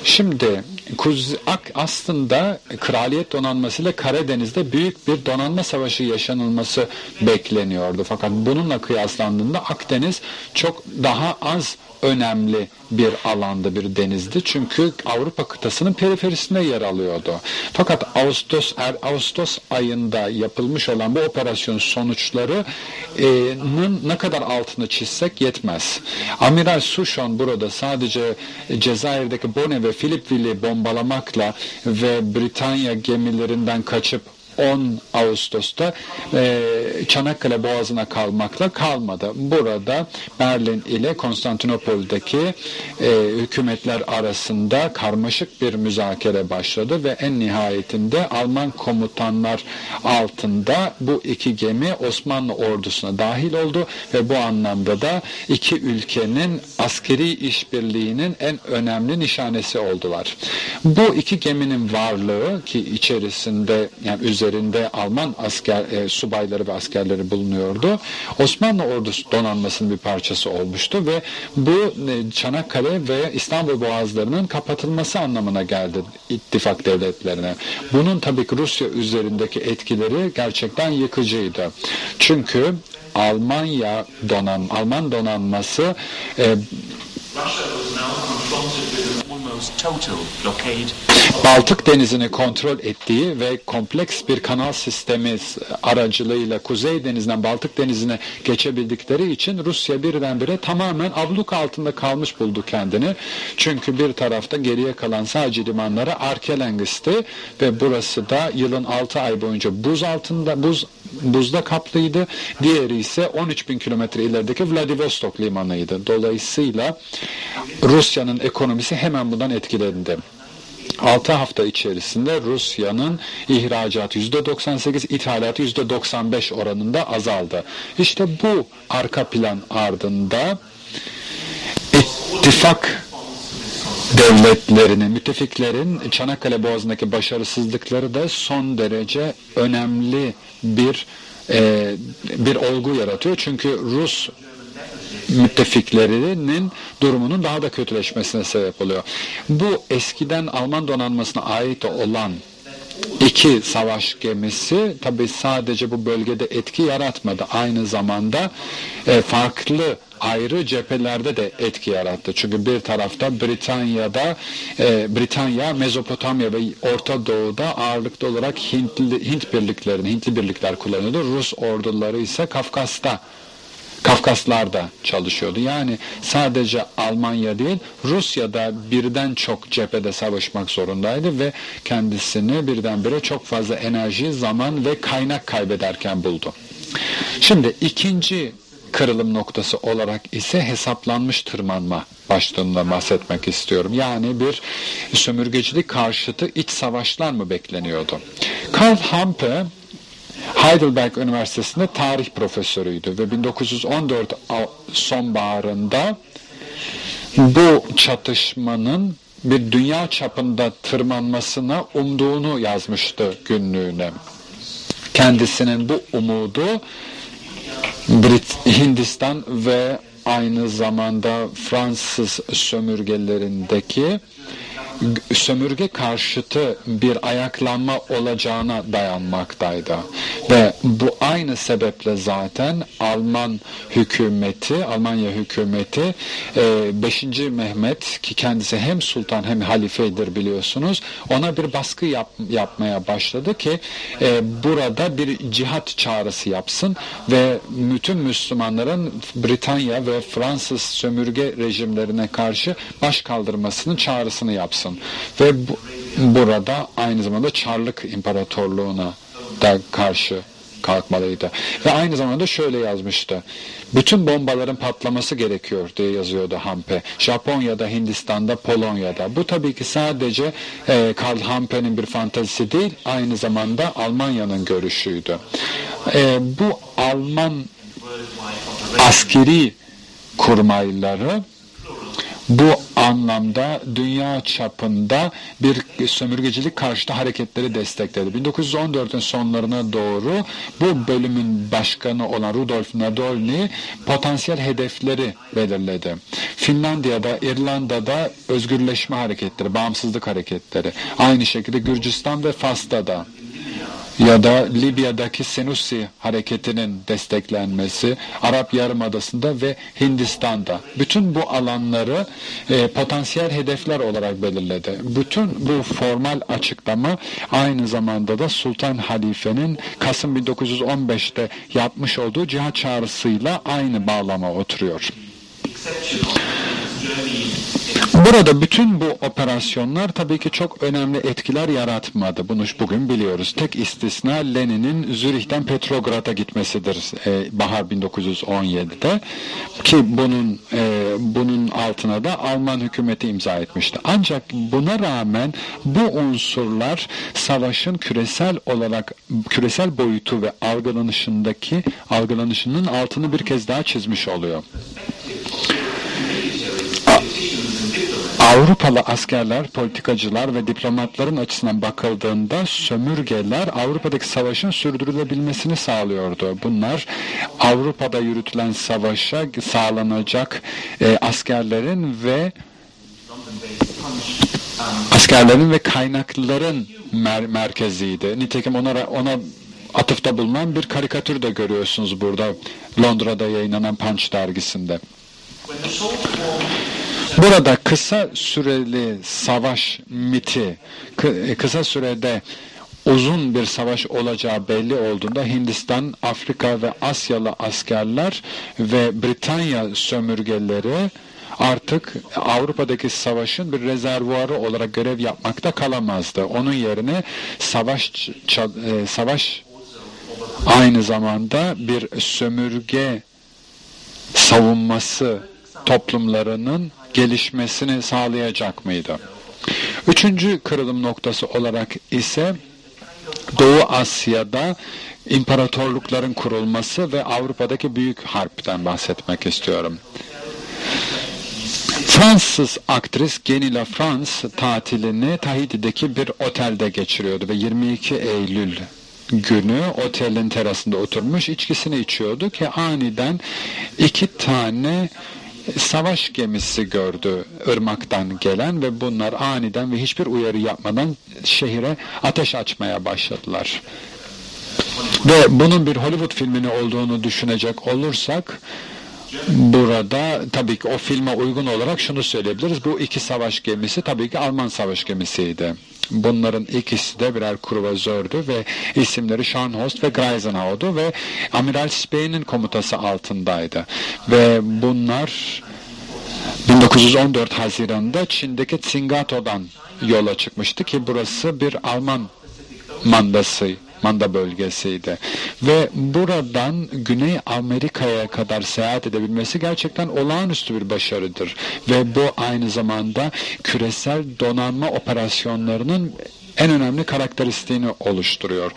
Şimdi Kuzak aslında kraliyet donanmasıyla Karadeniz'de büyük bir donanma savaşı yaşanılması bekleniyordu. Fakat bununla kıyaslandığında Akdeniz çok daha az önemli bir alanda bir denizdi. Çünkü Avrupa kıtasının periferisinde yer alıyordu. Fakat Ağustos er, Ağustos ayında yapılmış olan bu operasyon sonuçları e, ne kadar altını çizsek yetmez. Amiral Sushon burada sadece Cezayir'deki Bone ve Philippeville'i bombalamakla ve Britanya gemilerinden kaçıp 10 Ağustos'ta e, Çanakkale Boğazı'na kalmakla kalmadı. Burada Berlin ile Konstantinopol'deki e, hükümetler arasında karmaşık bir müzakere başladı ve en nihayetinde Alman komutanlar altında bu iki gemi Osmanlı ordusuna dahil oldu ve bu anlamda da iki ülkenin askeri işbirliğinin en önemli nişanesi oldular. Bu iki geminin varlığı ki içerisinde yani üzerinde Alman asker e, subayları ve askerleri bulunuyordu. Osmanlı ordusu donanmasının bir parçası olmuştu ve bu e, Çanakkale ve İstanbul boğazlarının kapatılması anlamına geldi ittifak devletlerine. Bunun tabii ki Rusya üzerindeki etkileri gerçekten yıkıcıydı. Çünkü Almanya donan Alman donanması e, Baltık Denizi'ni kontrol ettiği ve kompleks bir kanal sistemi aracılığıyla Kuzey Denizi'nden Baltık Denizi'ne geçebildikleri için Rusya birdenbire tamamen abluk altında kalmış buldu kendini. Çünkü bir tarafta geriye kalan sadece limanları Arkelengis'ti ve burası da yılın 6 ay boyunca buz altında buz buzda kaplıydı. Diğeri ise 13 bin kilometre ilerideki Vladivostok limanıydı. Dolayısıyla Rusya'nın ekonomisi hemen bundan etkilendi. 6 hafta içerisinde Rusya'nın ihracatı %98, ithalatı %95 oranında azaldı. İşte bu arka plan ardında ittifak devletlerinin, müttefiklerin Çanakkale Boğazı'ndaki başarısızlıkları da son derece önemli bir e, bir olgu yaratıyor. Çünkü Rus müttefiklerinin durumunun daha da kötüleşmesine sebep oluyor. Bu eskiden Alman donanmasına ait olan iki savaş gemisi tabi sadece bu bölgede etki yaratmadı. Aynı zamanda e, farklı ayrı cephelerde de etki yarattı. Çünkü bir tarafta Britanya'da e, Britanya, Mezopotamya ve Orta Doğu'da ağırlıklı olarak Hintli, Hint birliklerini, Hintli birlikler kullanıyordu. Rus orduları ise Kafkas'ta Kafkaslar'da çalışıyordu. Yani sadece Almanya değil Rusya'da birden çok cephede savaşmak zorundaydı ve kendisini birdenbire çok fazla enerji, zaman ve kaynak kaybederken buldu. Şimdi ikinci kırılım noktası olarak ise hesaplanmış tırmanma başlığında bahsetmek istiyorum. Yani bir sömürgecilik karşıtı iç savaşlar mı bekleniyordu? Karl Hampe Heidelberg Üniversitesi'nde tarih profesörüydü ve 1914 sonbaharında bu çatışmanın bir dünya çapında tırmanmasına umduğunu yazmıştı günlüğüne. Kendisinin bu umudu Brit Hindistan ve aynı zamanda Fransız sömürgelerindeki sömürge karşıtı bir ayaklanma olacağına dayanmaktaydı. Ve bu aynı sebeple zaten Alman hükümeti, Almanya hükümeti 5. E, Mehmet ki kendisi hem sultan hem halifedir biliyorsunuz ona bir baskı yap, yapmaya başladı ki e, burada bir cihat çağrısı yapsın ve bütün Müslümanların Britanya ve Fransız sömürge rejimlerine karşı baş kaldırmasının çağrısını yapsın olsun. Ve bu, burada aynı zamanda Çarlık İmparatorluğu'na da karşı kalkmalıydı. Ve aynı zamanda şöyle yazmıştı. Bütün bombaların patlaması gerekiyor diye yazıyordu Hampe. Japonya'da, Hindistan'da, Polonya'da. Bu tabii ki sadece e, Karl Hampe'nin bir fantazisi değil, aynı zamanda Almanya'nın görüşüydü. E, bu Alman askeri kurmayları bu anlamda dünya çapında bir sömürgecilik karşıtı hareketleri destekledi. 1914'ün sonlarına doğru bu bölümün başkanı olan Rudolf Nadolny potansiyel hedefleri belirledi. Finlandiya'da, İrlanda'da özgürleşme hareketleri, bağımsızlık hareketleri, aynı şekilde Gürcistan ve Fas'ta da ya da Libya'daki Senussi hareketinin desteklenmesi, Arap Yarımadası'nda ve Hindistan'da. Bütün bu alanları e, potansiyel hedefler olarak belirledi. Bütün bu formal açıklama aynı zamanda da Sultan Halife'nin Kasım 1915'te yapmış olduğu cihat çağrısıyla aynı bağlama oturuyor. Burada bütün bu operasyonlar tabii ki çok önemli etkiler yaratmadı. Bunu bugün biliyoruz. Tek istisna Lenin'in Zürih'ten Petrograd'a gitmesidir e, bahar 1917'de ki bunun e, bunun altına da Alman hükümeti imza etmişti. Ancak buna rağmen bu unsurlar savaşın küresel olarak küresel boyutu ve algılanışındaki algılanışının altını bir kez daha çizmiş oluyor. Avrupalı askerler, politikacılar ve diplomatların açısından bakıldığında sömürgeler Avrupa'daki savaşın sürdürülebilmesini sağlıyordu. Bunlar Avrupa'da yürütülen savaşa sağlanacak e, askerlerin ve askerlerin ve kaynakların mer merkeziydi. Nitekim ona, ona atıfta bulunan bir karikatür de görüyorsunuz burada Londra'da yayınlanan Punch dergisinde. Burada kısa süreli savaş miti, e, kısa sürede uzun bir savaş olacağı belli olduğunda Hindistan, Afrika ve Asyalı askerler ve Britanya sömürgeleri artık Avrupa'daki savaşın bir rezervuarı olarak görev yapmakta kalamazdı. Onun yerine savaş e, savaş aynı zamanda bir sömürge savunması toplumlarının gelişmesini sağlayacak mıydı? Üçüncü kırılım noktası olarak ise Doğu Asya'da imparatorlukların kurulması ve Avrupa'daki büyük harpten bahsetmek istiyorum. Fransız aktris Genila Frans tatilini Tahiti'deki bir otelde geçiriyordu ve 22 Eylül günü otelin terasında oturmuş içkisini içiyordu ki aniden iki tane savaş gemisi gördü ırmaktan gelen ve bunlar aniden ve hiçbir uyarı yapmadan şehire ateş açmaya başladılar. Ve bunun bir Hollywood filmini olduğunu düşünecek olursak burada tabii ki o filme uygun olarak şunu söyleyebiliriz. Bu iki savaş gemisi tabii ki Alman savaş gemisiydi. Bunların ikisi de birer kruvazördü ve isimleri Scharnhorst ve Greisenau'du ve Amiral Spey'nin komutası altındaydı. Ve bunlar 1914 Haziran'da Çin'deki Tsingato'dan yola çıkmıştı ki burası bir Alman mandası Manda bölgesiydi. Ve buradan Güney Amerika'ya kadar seyahat edebilmesi gerçekten olağanüstü bir başarıdır. Ve bu aynı zamanda küresel donanma operasyonlarının en önemli karakteristiğini oluşturuyor.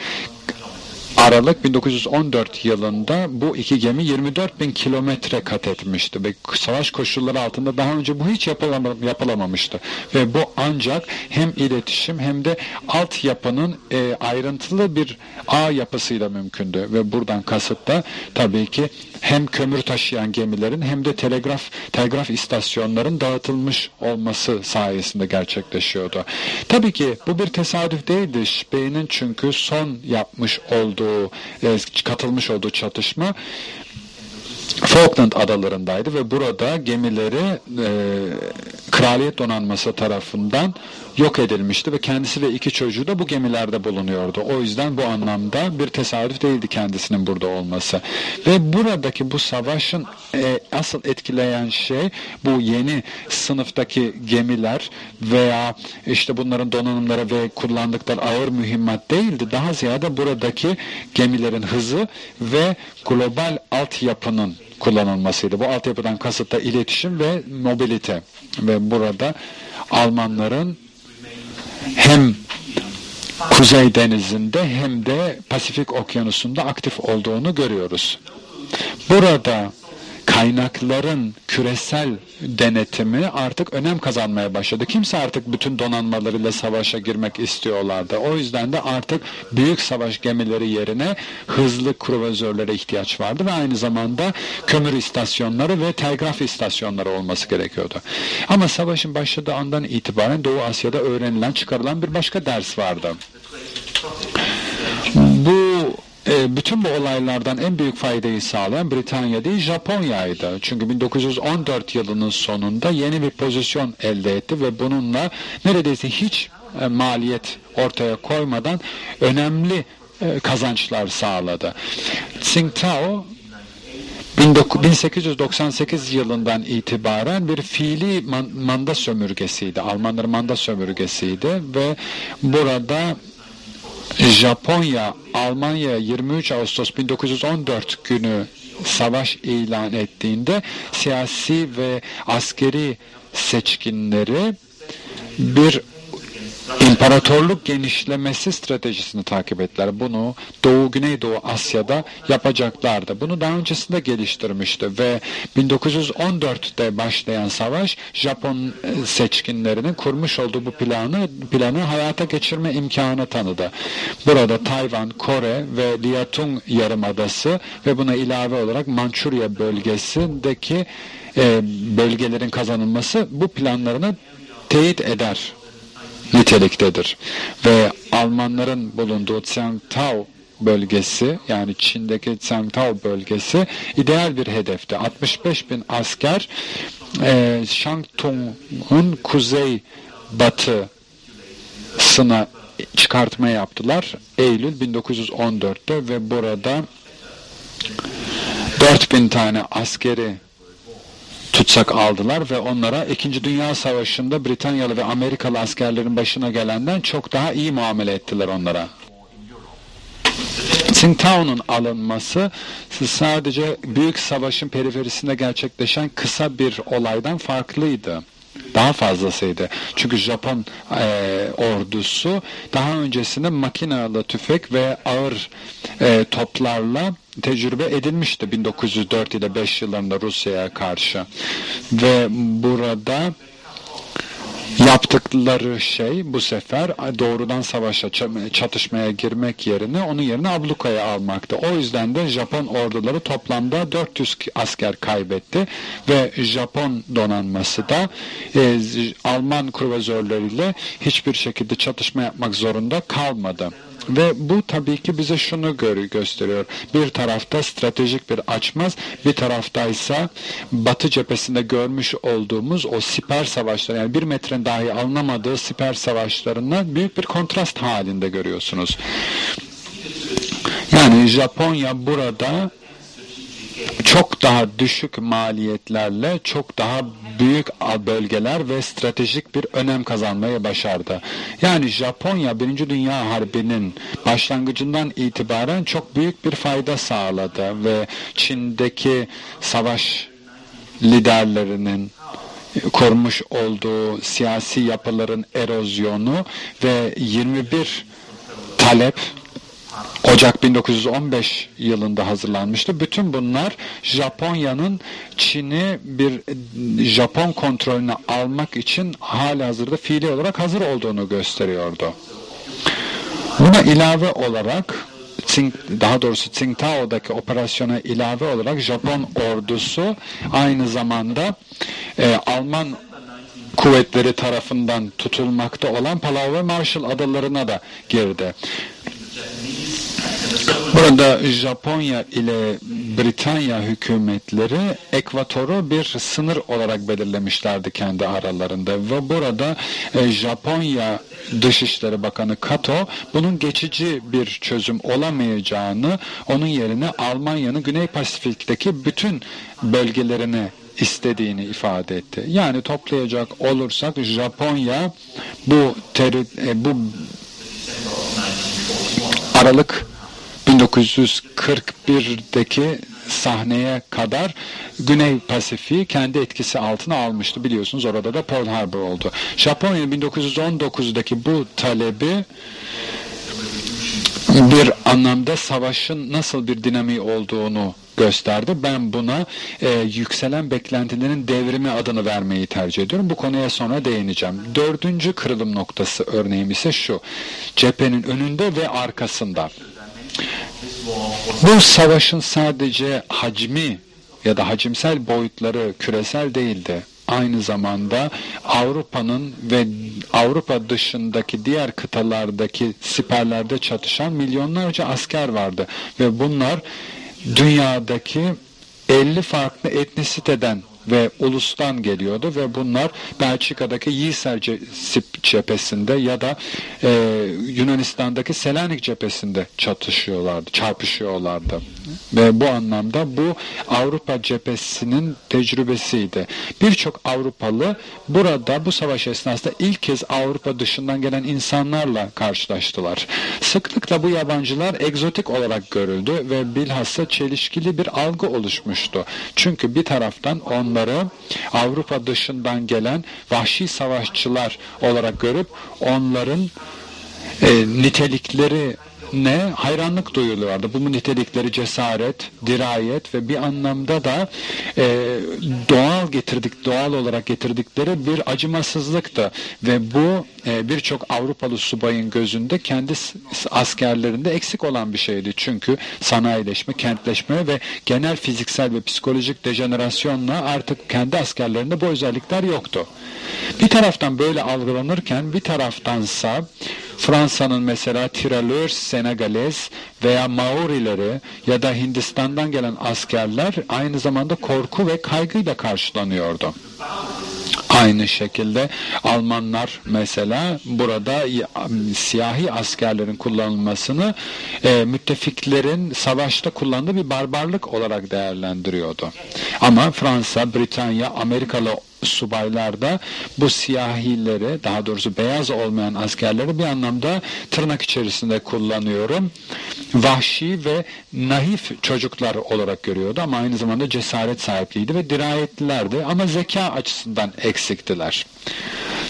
Aralık 1914 yılında bu iki gemi 24 bin kilometre kat etmişti ve savaş koşulları altında daha önce bu hiç yapılamamıştı. Ve bu ancak hem iletişim hem de altyapının e, ayrıntılı bir ağ yapısıyla mümkündü. Ve buradan kasıt da tabii ki hem kömür taşıyan gemilerin hem de telegraf telgraf istasyonların dağıtılmış olması sayesinde gerçekleşiyordu. Tabii ki bu bir tesadüf değildi. Bey'in çünkü son yapmış olduğu, e, katılmış olduğu çatışma Falkland adalarındaydı ve burada gemileri e, kraliyet donanması tarafından yok edilmişti ve kendisi ve iki çocuğu da bu gemilerde bulunuyordu. O yüzden bu anlamda bir tesadüf değildi kendisinin burada olması. Ve buradaki bu savaşın e, asıl etkileyen şey bu yeni sınıftaki gemiler veya işte bunların donanımları ve kullandıkları ağır mühimmat değildi. Daha ziyade buradaki gemilerin hızı ve global altyapının kullanılmasıydı. Bu altyapıdan kasıt da iletişim ve mobilite ve burada Almanların hem Kuzey Denizi'nde hem de Pasifik Okyanusu'nda aktif olduğunu görüyoruz. Burada kaynakların küresel denetimi artık önem kazanmaya başladı. Kimse artık bütün donanmalarıyla savaşa girmek istiyorlardı. O yüzden de artık büyük savaş gemileri yerine hızlı kruvazörlere ihtiyaç vardı ve aynı zamanda kömür istasyonları ve telgraf istasyonları olması gerekiyordu. Ama savaşın başladığı andan itibaren Doğu Asya'da öğrenilen, çıkarılan bir başka ders vardı. Bütün bu olaylardan en büyük faydayı sağlayan Britanya değil Japonya'ydı. Çünkü 1914 yılının sonunda yeni bir pozisyon elde etti ve bununla neredeyse hiç e, maliyet ortaya koymadan önemli e, kazançlar sağladı. Tsingtao 1898 yılından itibaren bir fiili manda sömürgesiydi. Almanların manda sömürgesiydi ve burada Japonya, Almanya 23 Ağustos 1914 günü savaş ilan ettiğinde siyasi ve askeri seçkinleri bir İmparatorluk genişlemesi stratejisini takip ettiler. Bunu Doğu Güneydoğu Asya'da yapacaklardı. Bunu daha öncesinde geliştirmişti ve 1914'te başlayan savaş Japon e, seçkinlerinin kurmuş olduğu bu planı planı hayata geçirme imkanı tanıdı. Burada Tayvan, Kore ve Liaotung Yarımadası ve buna ilave olarak Mançurya bölgesindeki e, bölgelerin kazanılması bu planlarını teyit eder niteliktedir. Ve Almanların bulunduğu Tsiangtao bölgesi yani Çin'deki Tsiangtao bölgesi ideal bir hedefti. 65 bin asker e, Shanktung'un kuzey batısına çıkartma yaptılar. Eylül 1914'te ve burada 4000 tane askeri tutsak aldılar ve onlara 2. Dünya Savaşı'nda Britanyalı ve Amerikalı askerlerin başına gelenden çok daha iyi muamele ettiler onlara. Tsingtao'nun alınması sadece büyük savaşın periferisinde gerçekleşen kısa bir olaydan farklıydı daha fazlasıydı. Çünkü Japon e, ordusu daha öncesinde makinalı tüfek ve ağır e, toplarla tecrübe edilmişti 1904 ile 5 yıllarında Rusya'ya karşı. Ve burada yaptıkları şey bu sefer doğrudan savaşa çatışmaya girmek yerine onun yerine ablukaya almaktı. O yüzden de Japon orduları toplamda 400 asker kaybetti ve Japon donanması da e, Alman kruvazörleriyle hiçbir şekilde çatışma yapmak zorunda kalmadı. Ve bu tabii ki bize şunu gör gösteriyor. Bir tarafta stratejik bir açmaz, bir tarafta ise Batı cephesinde görmüş olduğumuz o siper savaşları, yani bir metrenin dahi alınamadığı siper savaşlarına büyük bir kontrast halinde görüyorsunuz. Yani Japonya burada çok daha düşük maliyetlerle çok daha büyük bölgeler ve stratejik bir önem kazanmayı başardı. Yani Japonya Birinci Dünya Harbi'nin başlangıcından itibaren çok büyük bir fayda sağladı ve Çin'deki savaş liderlerinin korumuş olduğu siyasi yapıların erozyonu ve 21 talep Ocak 1915 yılında hazırlanmıştı. Bütün bunlar Japonya'nın Çin'i bir Japon kontrolüne almak için hali hazırda fiili olarak hazır olduğunu gösteriyordu. Buna ilave olarak daha doğrusu Tsingtao'daki operasyona ilave olarak Japon ordusu aynı zamanda e, Alman kuvvetleri tarafından tutulmakta olan Palau ve Marshall adalarına da girdi. Burada Japonya ile Britanya hükümetleri ekvatoru bir sınır olarak belirlemişlerdi kendi aralarında ve burada e, Japonya Dışişleri Bakanı Kato bunun geçici bir çözüm olamayacağını onun yerine Almanya'nın Güney Pasifik'teki bütün bölgelerini istediğini ifade etti. Yani toplayacak olursak Japonya bu teri, e, bu Aralık 1941'deki sahneye kadar Güney Pasifik'i kendi etkisi altına almıştı. Biliyorsunuz orada da Pearl Harbor oldu. Japonya 1919'daki bu talebi bir anlamda savaşın nasıl bir dinamiği olduğunu gösterdi. Ben buna e, yükselen beklentilerin devrimi adını vermeyi tercih ediyorum. Bu konuya sonra değineceğim. Dördüncü kırılım noktası örneğim ise şu. Cephenin önünde ve arkasında. Bu savaşın sadece hacmi ya da hacimsel boyutları küresel değildi. Aynı zamanda Avrupa'nın ve Avrupa dışındaki diğer kıtalardaki siperlerde çatışan milyonlarca asker vardı ve bunlar dünyadaki 50 farklı etnisiteden ve ulustan geliyordu ve bunlar Belçika'daki Yiser cephesinde ya da e, Yunanistan'daki Selanik cephesinde çatışıyorlardı, çarpışıyorlardı. Ve bu anlamda bu Avrupa cephesinin tecrübesiydi. Birçok Avrupalı burada bu savaş esnasında ilk kez Avrupa dışından gelen insanlarla karşılaştılar. Sıklıkla bu yabancılar egzotik olarak görüldü ve bilhassa çelişkili bir algı oluşmuştu. Çünkü bir taraftan onları Avrupa dışından gelen vahşi savaşçılar olarak görüp onların e, nitelikleri ne hayranlık duyuluyordu. Bu nitelikleri cesaret, dirayet ve bir anlamda da e, doğal getirdik, doğal olarak getirdikleri bir acımasızlıktı ve bu e, birçok Avrupalı subayın gözünde kendi askerlerinde eksik olan bir şeydi. Çünkü sanayileşme, kentleşme ve genel fiziksel ve psikolojik dejenerasyonla artık kendi askerlerinde bu özellikler yoktu. Bir taraftan böyle algılanırken bir taraftansa Fransa'nın mesela Tiraleurs, Senegales veya Maorileri ya da Hindistan'dan gelen askerler aynı zamanda korku ve kaygıyla karşılanıyordu. Aynı şekilde Almanlar mesela burada siyahi askerlerin kullanılmasını e, müttefiklerin savaşta kullandığı bir barbarlık olarak değerlendiriyordu. Ama Fransa, Britanya, Amerikalı subaylar da bu siyahileri daha doğrusu beyaz olmayan askerleri bir anlamda tırnak içerisinde kullanıyorum. Vahşi ve naif çocuklar olarak görüyordu ama aynı zamanda cesaret sahipliydi ve dirayetlilerdi ama zeka açısından eksiktiler.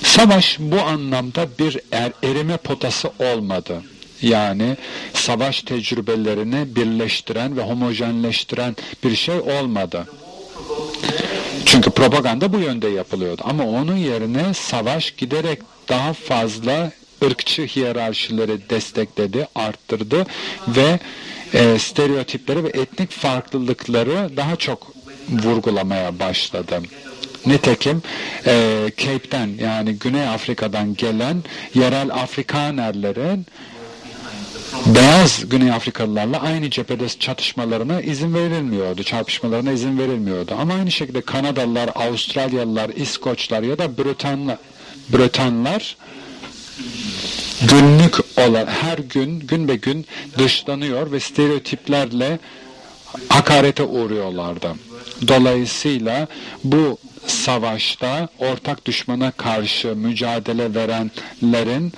Savaş bu anlamda bir er, erime potası olmadı. Yani savaş tecrübelerini birleştiren ve homojenleştiren bir şey olmadı. Çünkü propaganda bu yönde yapılıyordu. Ama onun yerine savaş giderek daha fazla ırkçı hiyerarşileri destekledi, arttırdı ve e, stereotipleri ve etnik farklılıkları daha çok vurgulamaya başladı. Nitekim e, Cape'den yani Güney Afrika'dan gelen yerel Afrikanerlerin beyaz Güney Afrikalılarla aynı cephede çatışmalarına izin verilmiyordu, çarpışmalarına izin verilmiyordu. Ama aynı şekilde Kanadalılar, Avustralyalılar, İskoçlar ya da Bretonlar, Bretonlar günlük olarak her gün gün be gün dışlanıyor ve stereotiplerle hakarete uğruyorlardı. Dolayısıyla bu savaşta ortak düşmana karşı mücadele verenlerin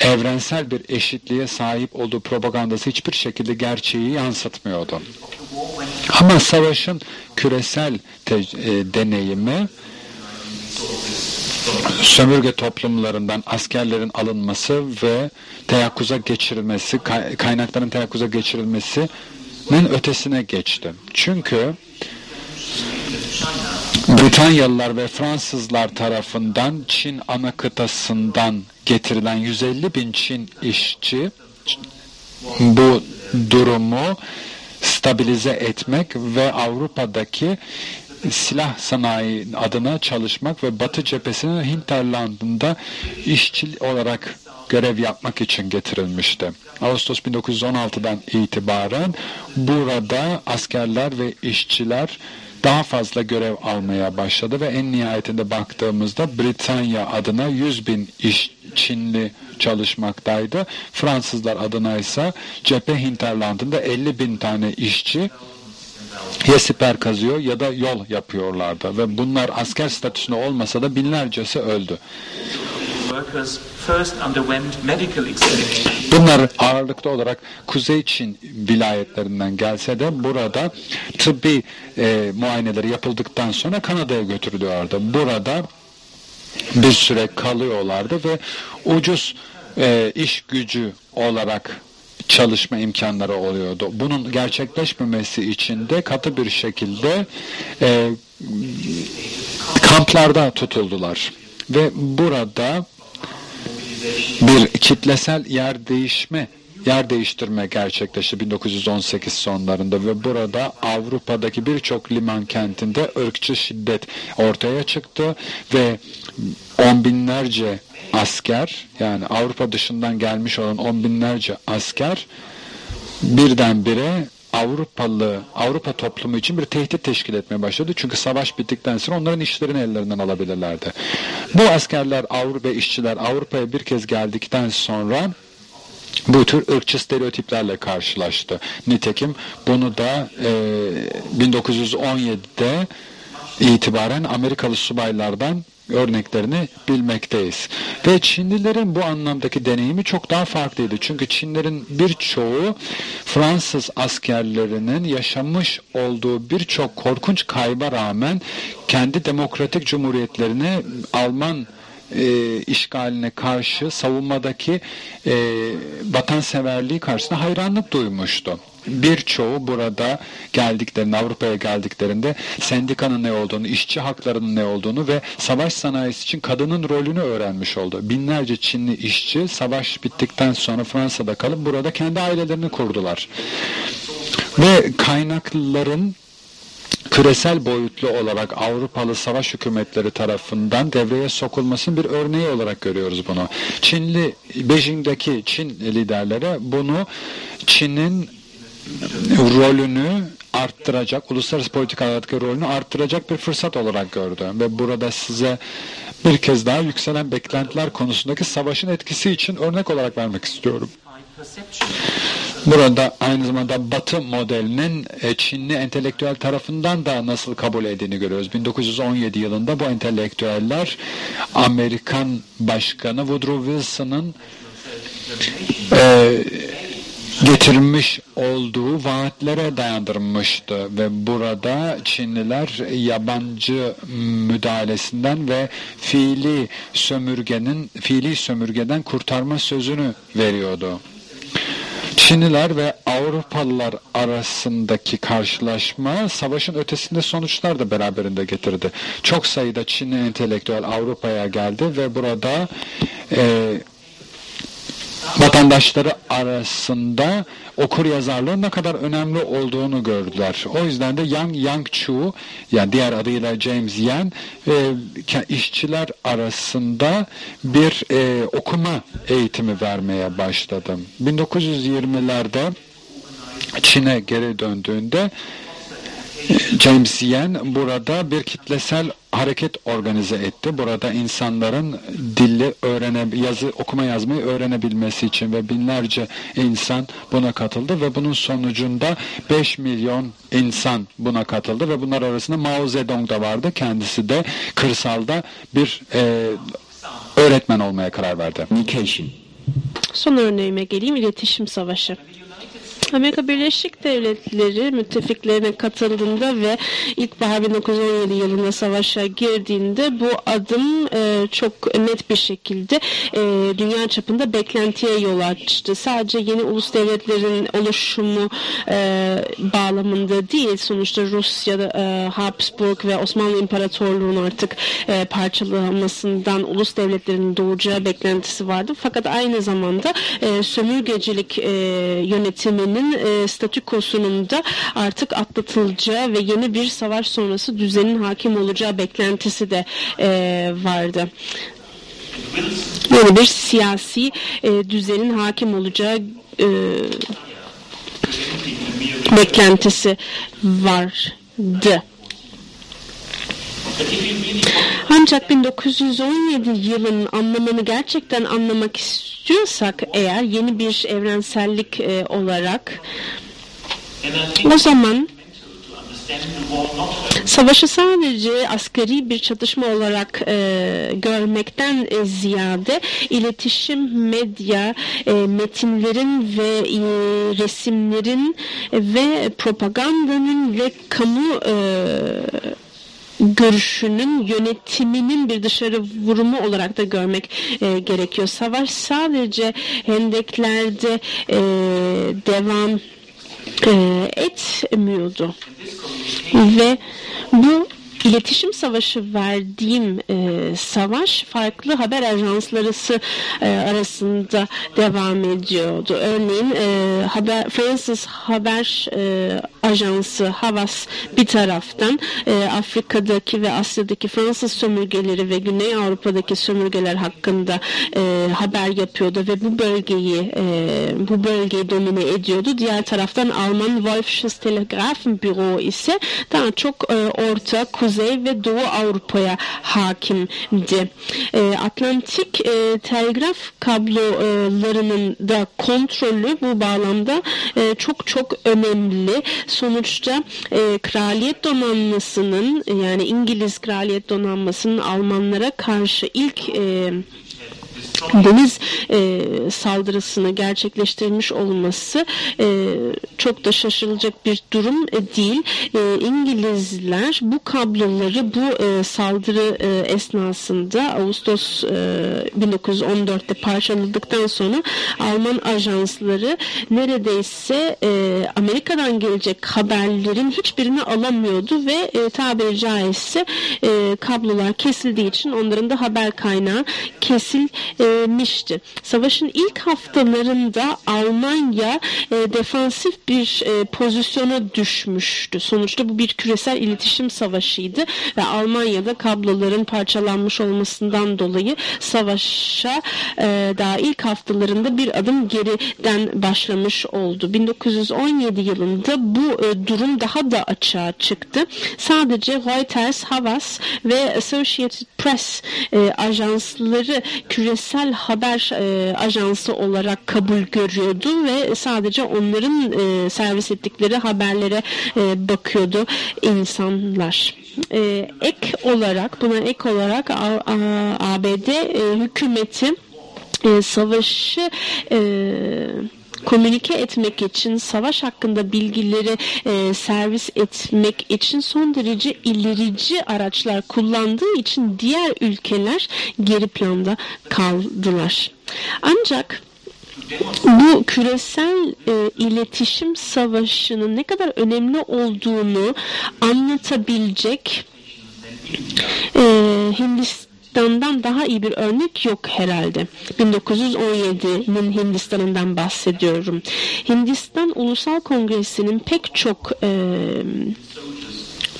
evrensel bir eşitliğe sahip olduğu propagandası hiçbir şekilde gerçeği yansıtmıyordu. Ama savaşın küresel e, deneyimi sömürge toplumlarından askerlerin alınması ve teyakkuza geçirilmesi, kaynakların teyakkuza geçirilmesinin ötesine geçti. Çünkü Britanyalılar ve Fransızlar tarafından Çin ana kıtasından getirilen 150 bin Çin işçi bu durumu stabilize etmek ve Avrupa'daki silah sanayi adına çalışmak ve Batı cephesinin hinterlandında işçi olarak görev yapmak için getirilmişti. Ağustos 1916'dan itibaren burada askerler ve işçiler daha fazla görev almaya başladı ve en nihayetinde baktığımızda Britanya adına 100 bin iş Çinli çalışmaktaydı. Fransızlar adına ise cephe hinterlandında 50 bin tane işçi ya siper kazıyor ya da yol yapıyorlardı ve bunlar asker statüsünde olmasa da binlercesi öldü. Bunlar ağırlıklı olarak Kuzey Çin vilayetlerinden gelse de burada tıbbi e, muayeneleri yapıldıktan sonra Kanada'ya götürülüyordu. Burada bir süre kalıyorlardı ve ucuz e, iş gücü olarak çalışma imkanları oluyordu. Bunun gerçekleşmemesi için de katı bir şekilde e, kamplarda tutuldular. Ve burada bir kitlesel yer değişme yer değiştirme gerçekleşti 1918 sonlarında ve burada Avrupa'daki birçok liman kentinde ırkçı şiddet ortaya çıktı ve on binlerce asker yani Avrupa dışından gelmiş olan on binlerce asker birdenbire Avrupalı, Avrupa toplumu için bir tehdit teşkil etmeye başladı. Çünkü savaş bittikten sonra onların işlerini ellerinden alabilirlerdi. Bu askerler, Avrupa işçiler Avrupa'ya bir kez geldikten sonra bu tür ırkçı stereotiplerle karşılaştı. Nitekim bunu da e, 1917'de itibaren Amerikalı subaylardan örneklerini bilmekteyiz. Ve Çinlilerin bu anlamdaki deneyimi çok daha farklıydı. Çünkü Çinlerin birçoğu Fransız askerlerinin yaşamış olduğu birçok korkunç kayba rağmen kendi demokratik cumhuriyetlerini Alman e, işgaline karşı savunmadaki e, vatanseverliği karşısında hayranlık duymuştu birçoğu burada geldiklerinde Avrupa'ya geldiklerinde sendikanın ne olduğunu, işçi haklarının ne olduğunu ve savaş sanayisi için kadının rolünü öğrenmiş oldu. Binlerce Çinli işçi savaş bittikten sonra Fransa'da kalıp burada kendi ailelerini kurdular. Ve kaynakların küresel boyutlu olarak Avrupalı savaş hükümetleri tarafından devreye sokulmasının bir örneği olarak görüyoruz bunu. Çinli, Beijing'deki Çin liderleri bunu Çin'in rolünü arttıracak, uluslararası politikalardaki rolünü arttıracak bir fırsat olarak gördü. Ve burada size bir kez daha yükselen beklentiler konusundaki savaşın etkisi için örnek olarak vermek istiyorum. Burada aynı zamanda Batı modelinin e, Çinli entelektüel tarafından da nasıl kabul edildiğini görüyoruz. 1917 yılında bu entelektüeller Amerikan Başkanı Woodrow Wilson'ın e, getirmiş olduğu vaatlere dayandırmıştı ve burada Çinliler yabancı müdahalesinden ve fiili sömürgenin fiili sömürgeden kurtarma sözünü veriyordu. Çinliler ve Avrupalılar arasındaki karşılaşma savaşın ötesinde sonuçlar da beraberinde getirdi. Çok sayıda Çinli entelektüel Avrupa'ya geldi ve burada e, vatandaşları arasında okur yazarlığın ne kadar önemli olduğunu gördüler. O yüzden de Yang Yang Chu yani diğer adıyla James Yan e, işçiler arasında bir e, okuma eğitimi vermeye başladım. 1920'lerde Çin'e geri döndüğünde James Yen burada bir kitlesel hareket organize etti. Burada insanların dili öğrene, yazı, okuma yazmayı öğrenebilmesi için ve binlerce insan buna katıldı ve bunun sonucunda 5 milyon insan buna katıldı ve bunlar arasında Mao Zedong da vardı. Kendisi de kırsalda bir e, öğretmen olmaya karar verdi. Son örneğime geleyim iletişim savaşı. Amerika Birleşik Devletleri müttefiklerine katıldığında ve ilkbahar 1917 yılında savaşa girdiğinde bu adım e, çok net bir şekilde e, dünya çapında beklentiye yol açtı. Sadece yeni ulus devletlerin oluşumu e, bağlamında değil sonuçta Rusya, e, Habsburg ve Osmanlı İmparatorluğu'nun artık e, parçalanmasından ulus devletlerin doğacağı beklentisi vardı. Fakat aynı zamanda e, sömürgecilik e, yönetiminin ülkenin e, statükosunun da artık atlatılacağı ve yeni bir savaş sonrası düzenin hakim olacağı beklentisi de e, vardı. Yeni bir siyasi e, düzenin hakim olacağı e, beklentisi vardı. Ancak 1917 yılının anlamını gerçekten anlamak istiyorsak eğer yeni bir evrensellik e, olarak o zaman Savaşı sadece askeri bir çatışma olarak e, görmekten e, ziyade iletişim, medya, e, metinlerin ve e, resimlerin ve propagandanın ve kamu e, görüşünün yönetiminin bir dışarı vurumu olarak da görmek e, gerekiyor. Savaş sadece hendeklerde e, devam e, etmiyordu. Ve bu iletişim savaşı verdiğim e, savaş farklı haber ajansları e, arasında devam ediyordu. Örneğin e, haber, Fransız haber e, ajansı Havas bir taraftan e, Afrika'daki ve Asya'daki Fransız sömürgeleri ve Güney Avrupa'daki sömürgeler hakkında e, haber yapıyordu ve bu bölgeyi e, bu bölgeyi domine ediyordu. Diğer taraftan Alman Wolfsches Telegrafenbüro ise daha çok e, orta kuzey Kuzey ve Doğu Avrupa'ya hakimdi. E, Atlantik e, telgraf kablolarının da kontrolü bu bağlamda e, çok çok önemli. Sonuçta e, Kraliyet Donanması'nın yani İngiliz Kraliyet Donanması'nın Almanlara karşı ilk e, deniz e, saldırısını gerçekleştirmiş olması e, çok da şaşırılacak bir durum e, değil. E, İngilizler bu kabloları bu e, saldırı e, esnasında Ağustos e, 1914'te parçaladıktan sonra Alman ajansları neredeyse e, Amerika'dan gelecek haberlerin hiçbirini alamıyordu ve e, tabiri caizse e, kablolar kesildiği için onların da haber kaynağı kesil e, vermişti. Savaşın ilk haftalarında Almanya e, defansif bir e, pozisyona düşmüştü. Sonuçta bu bir küresel iletişim savaşıydı ve Almanya'da kabloların parçalanmış olmasından dolayı savaşa e, daha ilk haftalarında bir adım geriden başlamış oldu. 1917 yılında bu e, durum daha da açığa çıktı. Sadece Reuters, Havas ve Associated Press e, ajansları küresel haber e, ajansı olarak kabul görüyordu ve sadece onların e, servis ettikleri haberlere e, bakıyordu insanlar. E, ek olarak buna ek olarak A, A, ABD e, hükümeti e, savaşı e, komünike etmek için, savaş hakkında bilgileri e, servis etmek için son derece ilerici araçlar kullandığı için diğer ülkeler geri planda kaldılar. Ancak bu küresel e, iletişim savaşının ne kadar önemli olduğunu anlatabilecek e, Hindistan Hindistan'dan daha iyi bir örnek yok herhalde. 1917'nin Hindistan'ından bahsediyorum. Hindistan Ulusal Kongresi'nin pek çok e,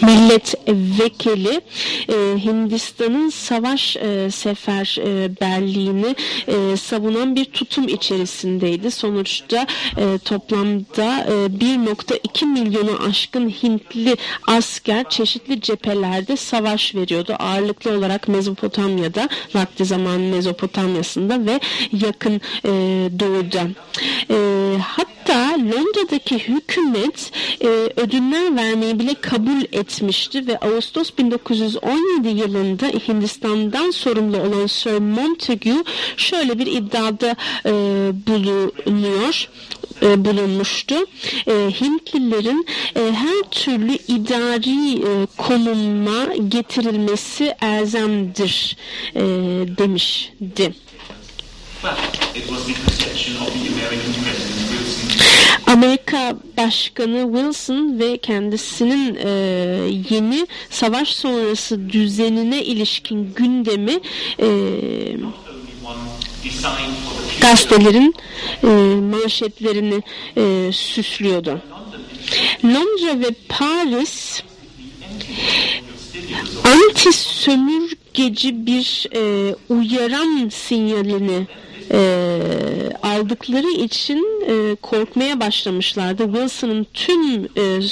milletvekili e, Hindistan'ın savaş e, seferberliğini e, savunan bir tutum içerisindeydi. Sonuçta e, toplamda e, 1.2 milyonu aşkın Hintli asker çeşitli cephelerde savaş veriyordu. Ağırlıklı olarak Mezopotamya'da, vakti zaman Mezopotamya'sında ve yakın e, doğuda. E, hatta Londra'daki hükümet e, ödünler vermeyi bile kabul etmişti ve Ağustos 1917 yılında Hindistan'dan sorumlu olan Sir Montagu şöyle bir iddiada e, bulunuyor e, bulunmuştu. E, Hintlilerin e, her türlü idari e, konuma getirilmesi elzemdir e, demişti. Amerika Başkanı Wilson ve kendisinin e, yeni savaş sonrası düzenine ilişkin gündemi e, gazetelerin e, manşetlerini e, süslüyordu. Londra ve Paris anti sömürgeci bir e, uyaran sinyalini e, aldıkları için e, korkmaya başlamışlardı. Wilson'ın tüm e,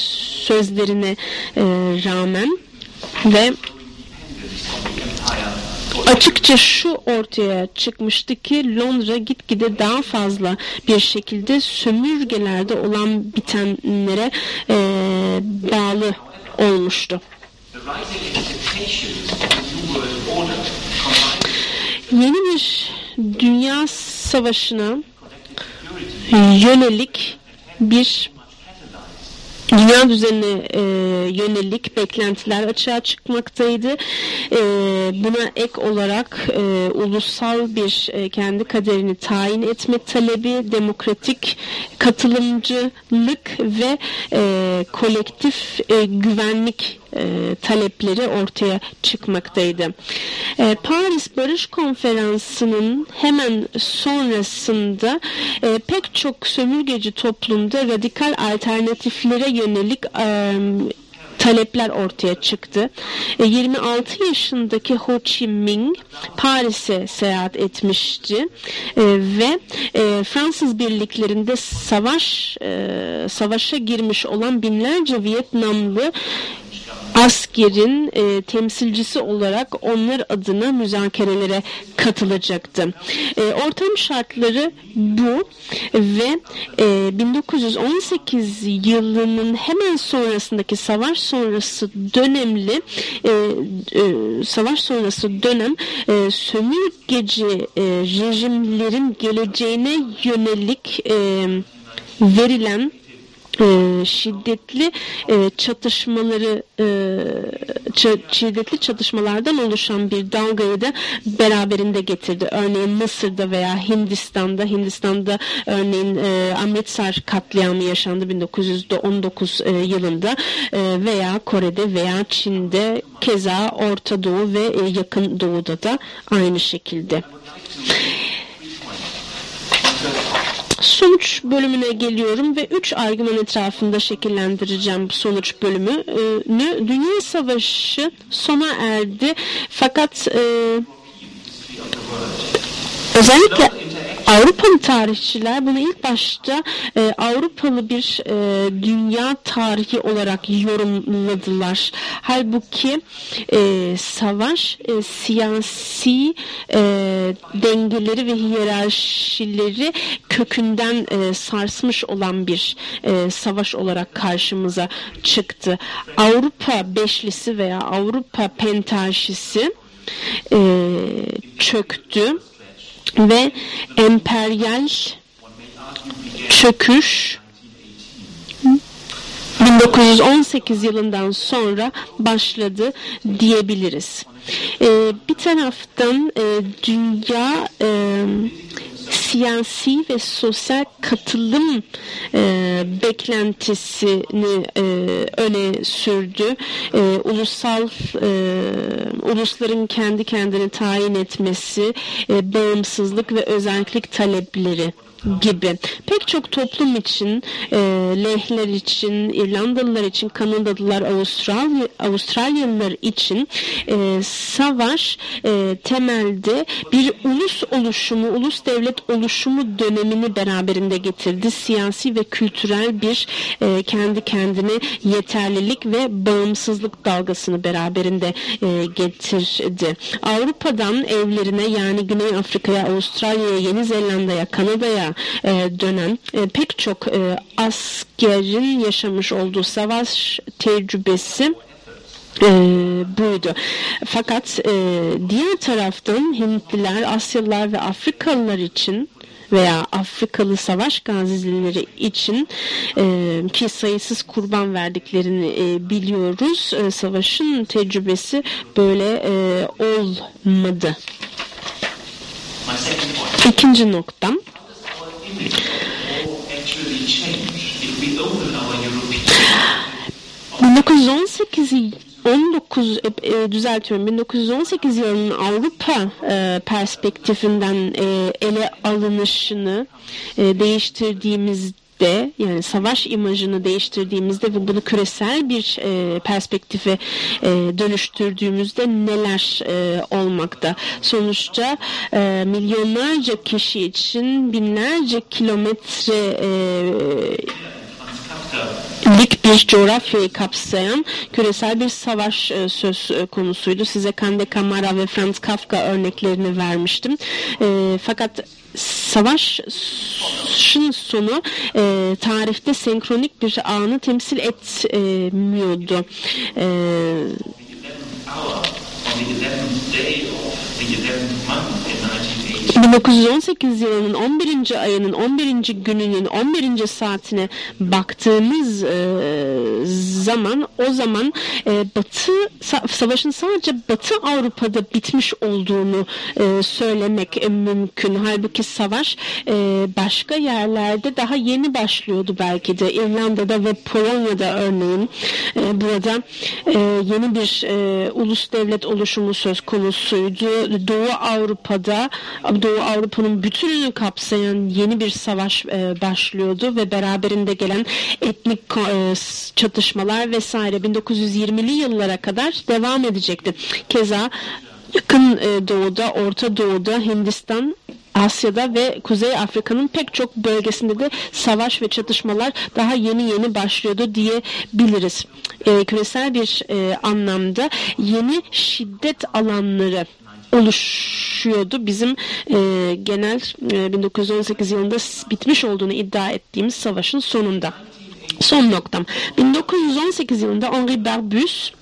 sözlerine e, rağmen ve açıkça şu ortaya çıkmıştı ki Londra gitgide daha fazla bir şekilde sömürgelerde olan bitenlere e, bağlı olmuştu. Yeni bir dünya savaşına yönelik bir dünya düzenine e, yönelik beklentiler açığa çıkmaktaydı. E, buna ek olarak e, ulusal bir e, kendi kaderini tayin etme talebi, demokratik katılımcılık ve e, kolektif e, güvenlik e, talepleri ortaya çıkmaktaydı. E, Paris Barış Konferansı'nın hemen sonrasında e, pek çok sömürgeci toplumda radikal alternatiflere yönelik e, talepler ortaya çıktı. 26 yaşındaki Ho Chi Minh Paris'e seyahat etmişti ve Fransız birliklerinde savaş savaşa girmiş olan binlerce Vietnamlı askerin e, temsilcisi olarak onlar adına müzakerelere katılacaktı. E, ortam şartları bu ve e, 1918 yılının hemen sonrasındaki savaş sonrası dönemli e, e, savaş sonrası dönem e, sömürgeci e, rejimlerin geleceğine yönelik e, verilen e, şiddetli e, çatışmaları e, şiddetli çatışmalardan oluşan bir dalgayı da beraberinde getirdi. Örneğin Mısır'da veya Hindistan'da Hindistan'da örneğin e, Amritsar katliamı yaşandı 1919 yılında veya Kore'de veya Çin'de keza Orta Doğu ve Yakın Doğu'da da aynı şekilde sonuç bölümüne geliyorum ve üç argüman etrafında şekillendireceğim sonuç bölümünü. Dünya Savaşı sona erdi fakat e, özellikle Avrupalı tarihçiler bunu ilk başta e, Avrupalı bir e, dünya tarihi olarak yorumladılar. Halbuki e, savaş e, siyasi e, dengeleri ve hiyerarşileri kökünden e, sarsmış olan bir e, savaş olarak karşımıza çıktı. Avrupa Beşlisi veya Avrupa Pentarşisi e, çöktü ve emperyal çöküş 1918 yılından sonra başladı diyebiliriz. Ee, bir taraftan e, dünya e, siyasi ve sosyal katılım e, beklentisini e, öne sürdü. E, ulusal e, ulusların kendi kendini tayin etmesi, e, bağımsızlık ve özellik talepleri gibi. Pek çok toplum için e, lehler için İrlandalılar için Kanadalılar Avustralya, Avustralyalılar için e, savaş e, temelde bir ulus oluşumu ulus devlet oluşumu dönemini beraberinde getirdi. Siyasi ve kültürel bir e, kendi kendine yeterlilik ve bağımsızlık dalgasını beraberinde e, getirdi. Avrupa'dan evlerine yani Güney Afrika'ya Avustralya'ya Yeni Zelanda'ya Kanada'ya e, dönen e, pek çok e, askerin yaşamış olduğu savaş tecrübesi e, buydu. Fakat e, diğer taraftan Hintliler, Asyalılar ve Afrikalılar için veya Afrikalı savaş gazileri için e, ki sayısız kurban verdiklerini e, biliyoruz. E, savaşın tecrübesi böyle e, olmadı. İkinci noktam 1918 19 e, e, düzeltiyorum. 1918 yılının Avrupa e, perspektifinden e, ele alınışını e, değiştirdiğimiz de yani savaş imajını değiştirdiğimizde ve bunu küresel bir e, perspektife e, dönüştürdüğümüzde neler e, olmakta? Sonuçta e, milyonlarca kişi için binlerce kilometre e, lik bir coğrafyayı kapsayan küresel bir savaş e, söz e, konusuydu. Size Kande Kamara ve Franz Kafka örneklerini vermiştim. E, fakat savaşın sonu e, tarihte senkronik bir anı temsil etmiyordu. E, 1918 yılının 11. ayının 11. gününün 11. saatine baktığımız e, zaman o zaman e, Batı savaşın sadece Batı Avrupa'da bitmiş olduğunu e, söylemek mümkün. Halbuki savaş e, başka yerlerde daha yeni başlıyordu belki de. İrlanda'da ve Polonya'da örneğin e, burada e, yeni bir e, ulus devlet oluşumu söz konusuydu. Doğu Avrupa'da Doğu Avrupa'nın bütününü kapsayan yeni bir savaş e, başlıyordu ve beraberinde gelen etnik e, çatışmalar vesaire 1920'li yıllara kadar devam edecekti. Keza yakın e, doğuda, Orta Doğu'da Hindistan Asya'da ve Kuzey Afrika'nın pek çok bölgesinde de savaş ve çatışmalar daha yeni yeni başlıyordu diyebiliriz. E, küresel bir e, anlamda yeni şiddet alanları oluşuyordu. Bizim e, genel e, 1918 yılında bitmiş olduğunu iddia ettiğimiz savaşın sonunda. Son noktam. 1918 yılında Henri Barbus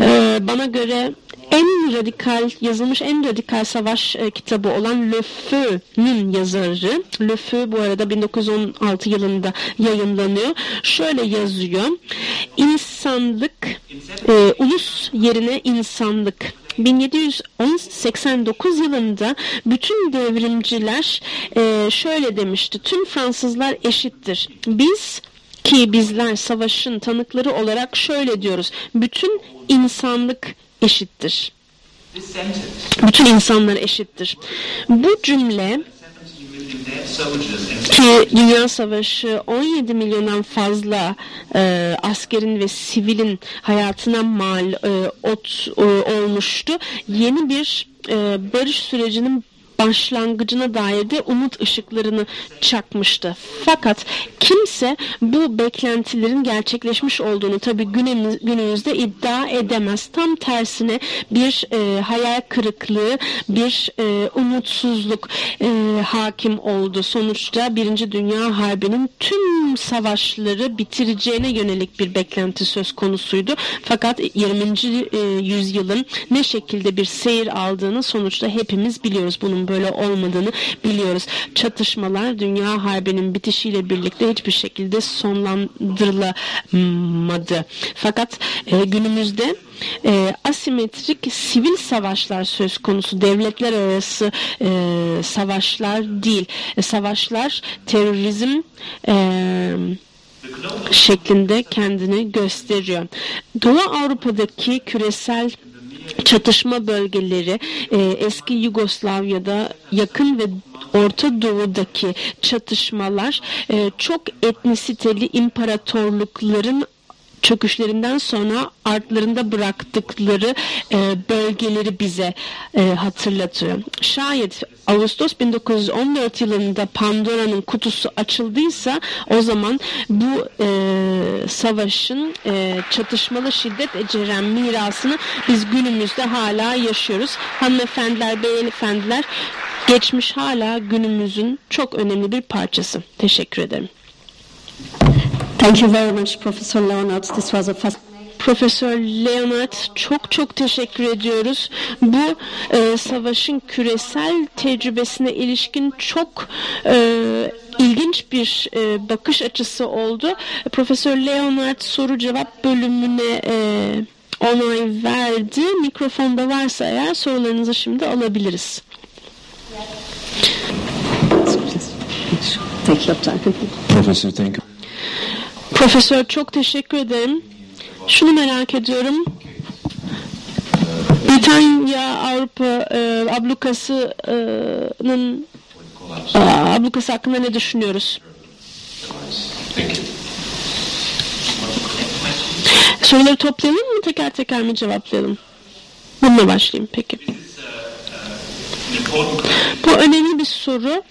e, bana göre en radikal yazılmış en radikal savaş e, kitabı olan Le Feu'nun yazarı. Le Feu bu arada 1916 yılında yayınlanıyor. Şöyle yazıyor. İnsanlık e, ulus yerine insanlık 1789 yılında bütün devrimciler e, şöyle demişti. Tüm Fransızlar eşittir. Biz ki bizler savaşın tanıkları olarak şöyle diyoruz. Bütün insanlık eşittir. Bütün insanlar eşittir. Bu cümle ki Dünya Savaşı 17 milyondan fazla e, askerin ve sivilin hayatına mal e, ot e, olmuştu. Yeni bir e, barış sürecinin başlangıcına dair de umut ışıklarını çakmıştı. Fakat kimse bu beklentilerin gerçekleşmiş olduğunu tabii günümüz, günümüzde iddia edemez. Tam tersine bir e, hayal kırıklığı, bir e, umutsuzluk e, hakim oldu. Sonuçta Birinci Dünya Harbi'nin tüm savaşları bitireceğine yönelik bir beklenti söz konusuydu. Fakat 20. E, yüzyılın ne şekilde bir seyir aldığını sonuçta hepimiz biliyoruz. Bunun böyle olmadığını biliyoruz. Çatışmalar Dünya Harbi'nin bitişiyle birlikte hiçbir şekilde sonlandırılamadı. Fakat e, günümüzde e, asimetrik sivil savaşlar söz konusu devletler arası e, savaşlar değil. E, savaşlar terörizm e, şeklinde kendini gösteriyor. Doğu Avrupa'daki küresel çatışma bölgeleri e, eski Yugoslavya'da yakın ve Orta Doğu'daki çatışmalar e, çok etnisiteli imparatorlukların çöküşlerinden sonra artlarında bıraktıkları e, bölgeleri bize e, hatırlatıyor. Şayet Ağustos 1914 yılında Pandora'nın kutusu açıldıysa o zaman bu e, savaşın e, çatışmalı şiddet eceren mirasını biz günümüzde hala yaşıyoruz. Hanımefendiler, beyefendiler geçmiş hala günümüzün çok önemli bir parçası. Teşekkür ederim. Thank you very much, Professor Leonard. This was a fast Profesör Leonard çok çok teşekkür ediyoruz. Bu e, savaşın küresel tecrübesine ilişkin çok e, ilginç bir e, bakış açısı oldu. Profesör Leonard soru cevap bölümüne e, onay verdi. Mikrofonda varsa eğer sorularınızı şimdi alabiliriz. Professor, thank you. Profesör çok teşekkür ederim. Şunu merak ediyorum. Britanya Avrupa e, ablukasının e, ablukası hakkında ne düşünüyoruz? Soruları toplayalım mı teker teker mi cevaplayalım? Bununla başlayayım peki. Bu önemli bir soru.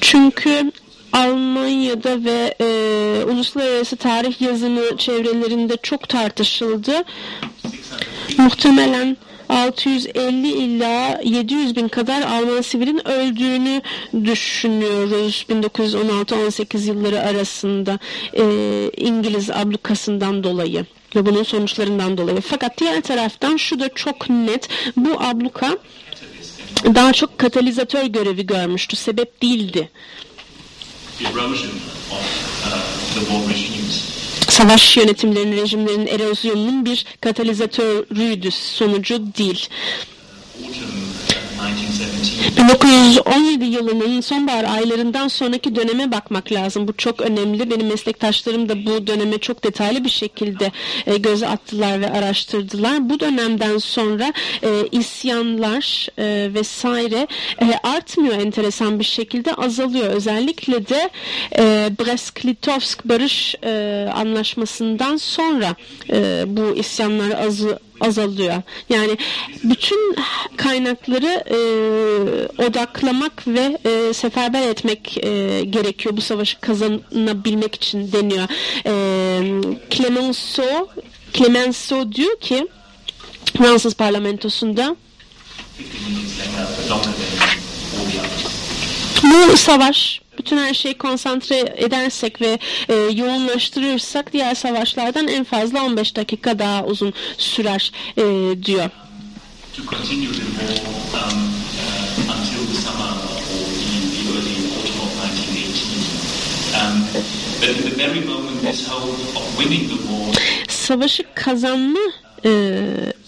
Çünkü Almanya'da ve e, uluslararası tarih yazımı çevrelerinde çok tartışıldı. Muhtemelen 650 ila 700 bin kadar Alman sivilin öldüğünü düşünüyoruz 1916-18 yılları arasında e, İngiliz ablukasından dolayı ve bunun sonuçlarından dolayı. Fakat diğer taraftan şu da çok net bu abluka daha çok katalizatör görevi görmüştü. Sebep değildi. Savaş yönetimlerinin, rejimlerin erozyonunun bir katalizatörüydü, sonucu değil. 1917 yılının sonbahar aylarından sonraki döneme bakmak lazım. Bu çok önemli. Benim meslektaşlarım da bu döneme çok detaylı bir şekilde e, göz attılar ve araştırdılar. Bu dönemden sonra e, isyanlar e, vesaire e, artmıyor enteresan bir şekilde azalıyor. Özellikle de e, Brest-Litovsk barış e, anlaşmasından sonra bu isyanlar azı azalıyor. Yani bütün kaynakları e, odaklamak ve e, seferber etmek e, gerekiyor bu savaşı kazanabilmek için deniyor. E, Clemenceau, Clemenceau diyor ki Fransız parlamentosunda bu savaş bütün her şeyi konsantre edersek ve e, yoğunlaştırırsak diğer savaşlardan en fazla 15 dakika daha uzun sürer e, diyor. To continue the war until the summer or the, the early autumn of 1918. But at the very moment this hope of winning the war Savaşı kazanma e,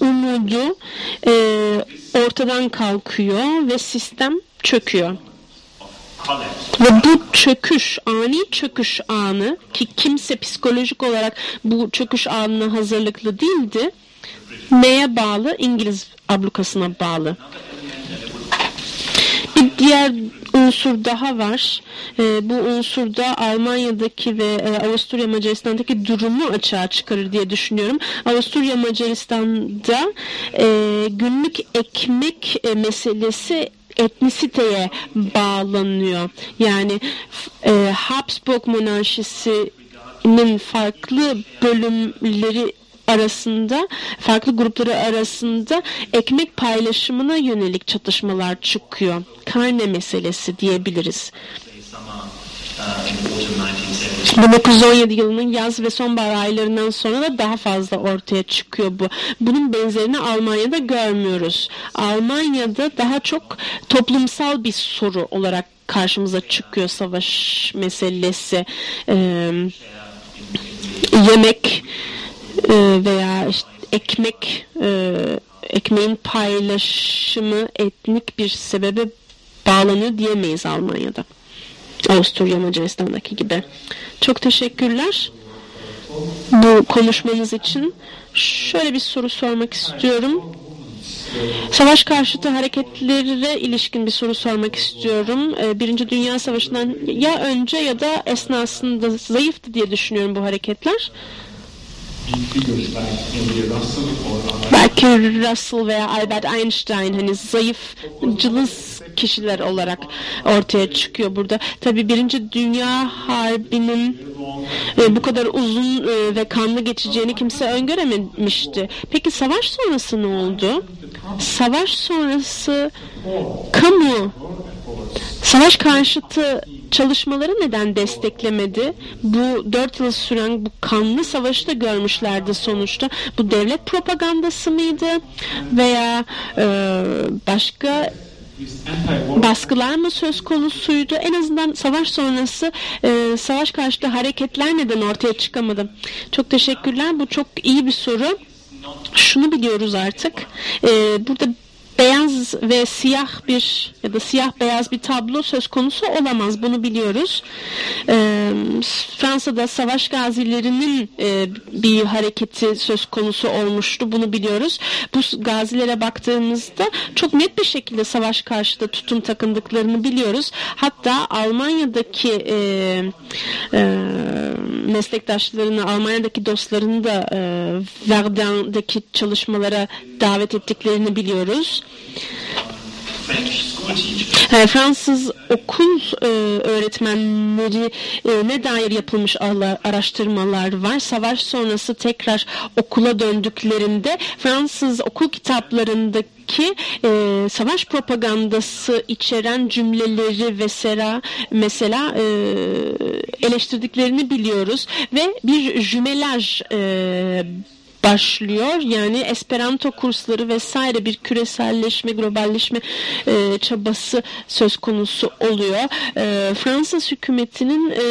umudu e, ortadan kalkıyor ve sistem çöküyor. Ve bu çöküş, ani çöküş anı ki kimse psikolojik olarak bu çöküş anına hazırlıklı değildi. Neye bağlı? İngiliz ablukasına bağlı. Bir diğer unsur daha var. E, bu unsur da Almanya'daki ve e, Avusturya Macaristan'daki durumu açığa çıkarır diye düşünüyorum. Avusturya Macaristan'da e, günlük ekmek e, meselesi etnisiteye bağlanıyor. Yani e, Habsburg monarşisinin farklı bölümleri arasında farklı grupları arasında ekmek paylaşımına yönelik çatışmalar çıkıyor. Karne meselesi diyebiliriz. 1917 yılının yaz ve sonbahar aylarından sonra da daha fazla ortaya çıkıyor bu. Bunun benzerini Almanya'da görmüyoruz. Almanya'da daha çok toplumsal bir soru olarak karşımıza çıkıyor savaş meselesi. Ee, yemek e, veya işte ekmek e, ekmeğin paylaşımı etnik bir sebebe bağlanıyor diyemeyiz Almanya'da. Avusturya Macaristan'daki gibi. Çok teşekkürler bu konuşmanız için. Şöyle bir soru sormak istiyorum. Savaş karşıtı hareketlere ilişkin bir soru sormak istiyorum. Ee, Birinci Dünya Savaşı'ndan ya önce ya da esnasında zayıftı diye düşünüyorum bu hareketler. Belki Russell veya Albert Einstein hani zayıf cılız kişiler olarak ortaya çıkıyor burada. Tabi Birinci Dünya Harbi'nin e, bu kadar uzun e, ve kanlı geçeceğini kimse öngörememişti. Peki savaş sonrası ne oldu? Savaş sonrası kamu savaş karşıtı çalışmaları neden desteklemedi? Bu dört yıl süren bu kanlı savaşı da görmüşlerdi sonuçta. Bu devlet propagandası mıydı? Veya e, başka baskılar mı söz konusuydu? En azından savaş sonrası e, savaş karşıtı hareketler neden ortaya çıkamadı? Çok teşekkürler. Bu çok iyi bir soru. Şunu biliyoruz artık. E, burada beyaz ve siyah bir ya da siyah beyaz bir tablo söz konusu olamaz. Bunu biliyoruz. E, Fransa'da savaş gazilerinin e, bir hareketi söz konusu olmuştu. Bunu biliyoruz. Bu gazilere baktığımızda çok net bir şekilde savaş karşıtı tutum takındıklarını biliyoruz. Hatta Almanya'daki e, e, meslektaşlarını, Almanya'daki dostlarını da e, Verdun'daki çalışmalara davet ettiklerini biliyoruz. Fransız okul e, öğretmenleri e, ne dair yapılmış araştırmalar var. Savaş sonrası tekrar okula döndüklerinde Fransız okul kitaplarındaki e, savaş propagandası içeren cümleleri mesela mesela e, eleştirdiklerini biliyoruz ve bir jümelaj e, başlıyor. Yani Esperanto kursları vesaire bir küreselleşme, globalleşme e, çabası söz konusu oluyor. E, Fransız hükümetinin e,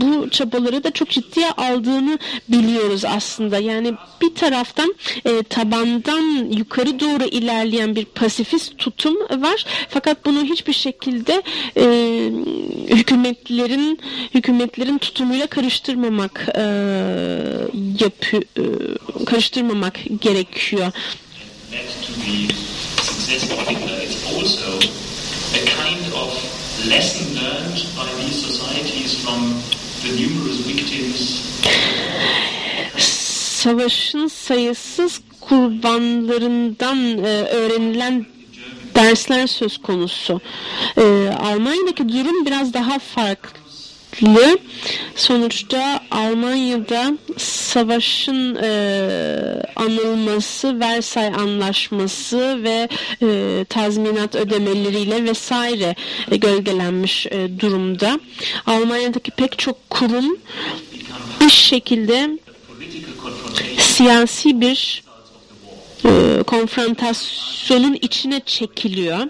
bu çabaları da çok ciddiye aldığını biliyoruz aslında. Yani bir taraftan e, tabandan yukarı doğru ilerleyen bir pasifist tutum var. Fakat bunu hiçbir şekilde e, hükümetlerin hükümetlerin tutumuyla karıştırmamak e, yapı e, gerekiyor. savaşın sayısız kurbanlarından e, öğrenilen dersler söz konusu. E, Almanya'daki durum biraz daha farklı. Sonuçta Almanya'da savaşın e, anılması, Versay Anlaşması ve e, tazminat ödemeleriyle vesaire e, gölgelenmiş e, durumda. Almanya'daki pek çok kurum bir şekilde siyasi bir e, konfrontasyonun içine çekiliyor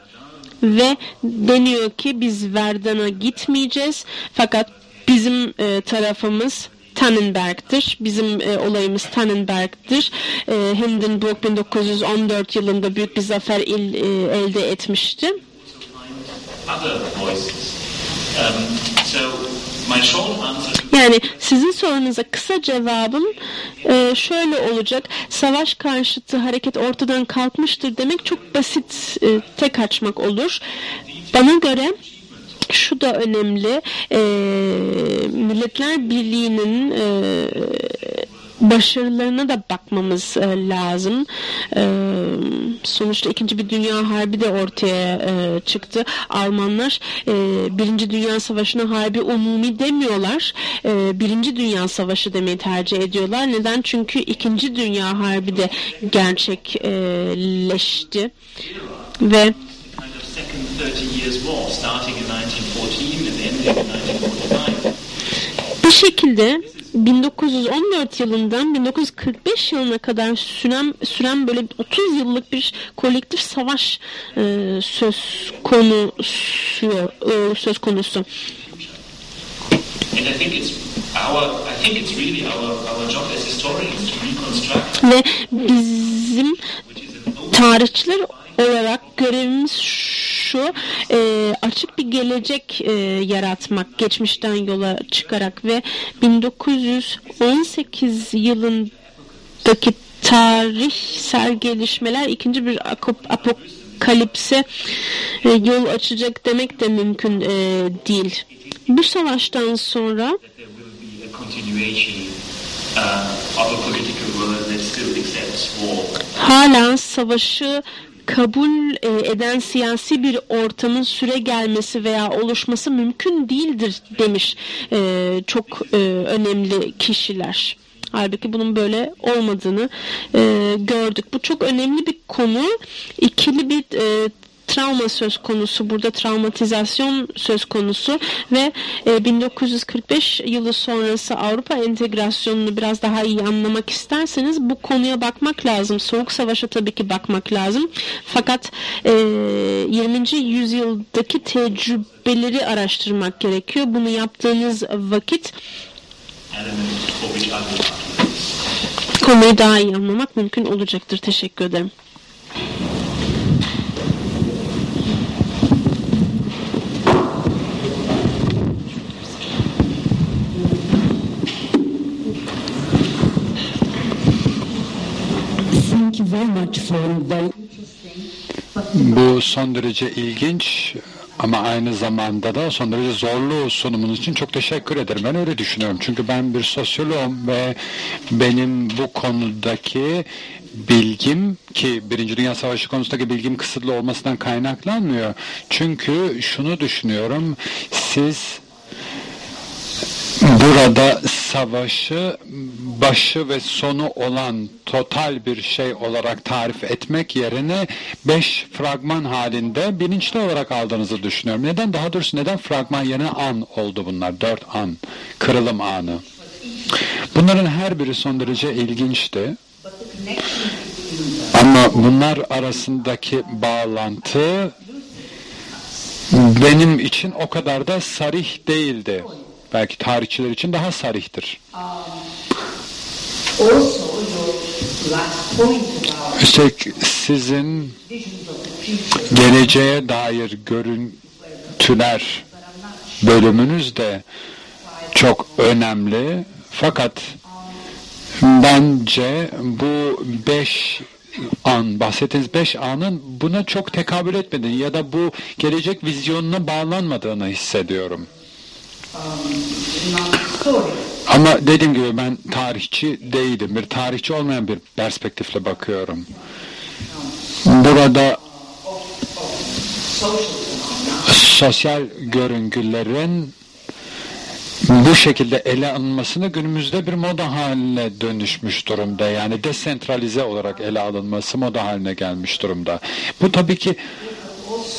ve deniyor ki biz Verdan'a gitmeyeceğiz fakat bizim e, tarafımız Tannenberg'tir. Bizim e, olayımız Tannenberg'tir. E, Hindenburg 1914 yılında büyük bir zafer il, e, elde etmişti. Yani sizin sorunuza kısa cevabım e, şöyle olacak. Savaş karşıtı hareket ortadan kalkmıştır demek çok basit e, tek açmak olur. Bana göre şu da önemli. E, Milletler Birliği'nin e, başarılarına da bakmamız e, lazım. E, sonuçta ikinci bir dünya harbi de ortaya e, çıktı. Almanlar e, birinci dünya savaşına harbi umumi demiyorlar. E, birinci dünya savaşı demeyi tercih ediyorlar. Neden? Çünkü ikinci dünya harbi de gerçekleşti. Ve bir şekilde 1914 yılından 1945 yılına kadar süren, süren böyle 30 yıllık bir kolektif savaş e, söz konusu e, söz konusu. Ve bizim tarihçiler olarak görevimiz şu e, açık bir gelecek e, yaratmak geçmişten yola çıkarak ve 1918 yılındaki tarihsel gelişmeler ikinci bir apokalipse e, yol açacak demek de mümkün e, değil. Bu savaştan sonra hala savaşı kabul eden siyasi bir ortamın süre gelmesi veya oluşması mümkün değildir demiş çok önemli kişiler. Halbuki bunun böyle olmadığını e, gördük. Bu çok önemli bir konu. İkili bir e, travma söz konusu, burada travmatizasyon söz konusu ve e, 1945 yılı sonrası Avrupa entegrasyonunu biraz daha iyi anlamak isterseniz bu konuya bakmak lazım. Soğuk Savaş'a tabii ki bakmak lazım. Fakat e, 20. yüzyıldaki tecrübeleri araştırmak gerekiyor. Bunu yaptığınız vakit konuyu daha iyi anlamak mümkün olacaktır. Teşekkür ederim. Bu son derece ilginç ama aynı zamanda da son derece zorlu sunumunuz için çok teşekkür ederim. Ben öyle düşünüyorum. Çünkü ben bir sosyoloğum ve benim bu konudaki bilgim ki Birinci Dünya Savaşı konusundaki bilgim kısıtlı olmasından kaynaklanmıyor. Çünkü şunu düşünüyorum. Siz burada savaşı başı ve sonu olan total bir şey olarak tarif etmek yerine beş fragman halinde bilinçli olarak aldığınızı düşünüyorum. Neden? Daha doğrusu neden fragman yerine an oldu bunlar? Dört an. Kırılım anı. Bunların her biri son derece ilginçti. Ama bunlar arasındaki bağlantı benim için o kadar da sarih değildi belki tarihçiler için daha sarihtir. Üstelik sizin geleceğe dair görüntüler bölümünüz de çok önemli. Fakat bence bu beş an, bahsettiğiniz beş anın buna çok tekabül etmediğini ya da bu gelecek vizyonuna bağlanmadığını hissediyorum. Ama dediğim gibi ben tarihçi değilim. Bir tarihçi olmayan bir perspektifle bakıyorum. Burada sosyal görüntülerin bu şekilde ele alınmasını günümüzde bir moda haline dönüşmüş durumda. Yani desentralize olarak ele alınması moda haline gelmiş durumda. Bu tabii ki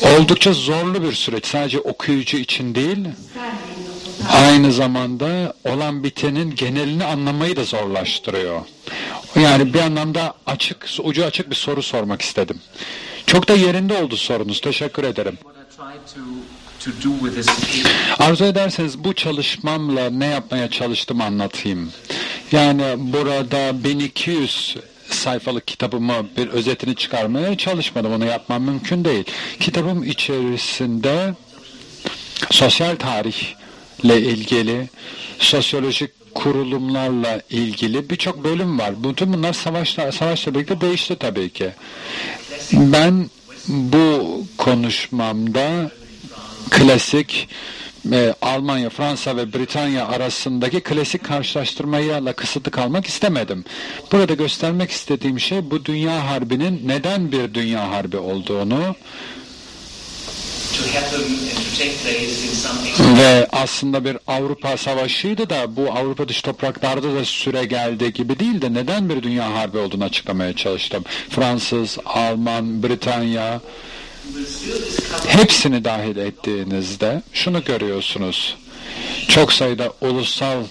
oldukça zorlu bir süreç. Sadece okuyucu için değil, aynı zamanda olan bitenin genelini anlamayı da zorlaştırıyor. Yani bir anlamda açık, ucu açık bir soru sormak istedim. Çok da yerinde oldu sorunuz. Teşekkür ederim. Arzu ederseniz bu çalışmamla ne yapmaya çalıştım anlatayım. Yani burada 1200 sayfalık kitabımı bir özetini çıkarmaya çalışmadım. Onu yapmam mümkün değil. Kitabım içerisinde sosyal tarihle ilgili, sosyolojik kurulumlarla ilgili birçok bölüm var. Bütün bunlar savaşla, savaşla birlikte değişti tabii ki. Ben bu konuşmamda klasik e, Almanya, Fransa ve Britanya arasındaki klasik karşılaştırmayla kısıtlı kalmak istemedim. Burada göstermek istediğim şey bu dünya harbinin neden bir dünya harbi olduğunu ve aslında bir Avrupa savaşıydı da bu Avrupa dış topraklarda da süre geldi gibi değil de neden bir dünya harbi olduğunu açıklamaya çalıştım. Fransız, Alman, Britanya hepsini dahil ettiğinizde şunu görüyorsunuz. Çok sayıda ulusal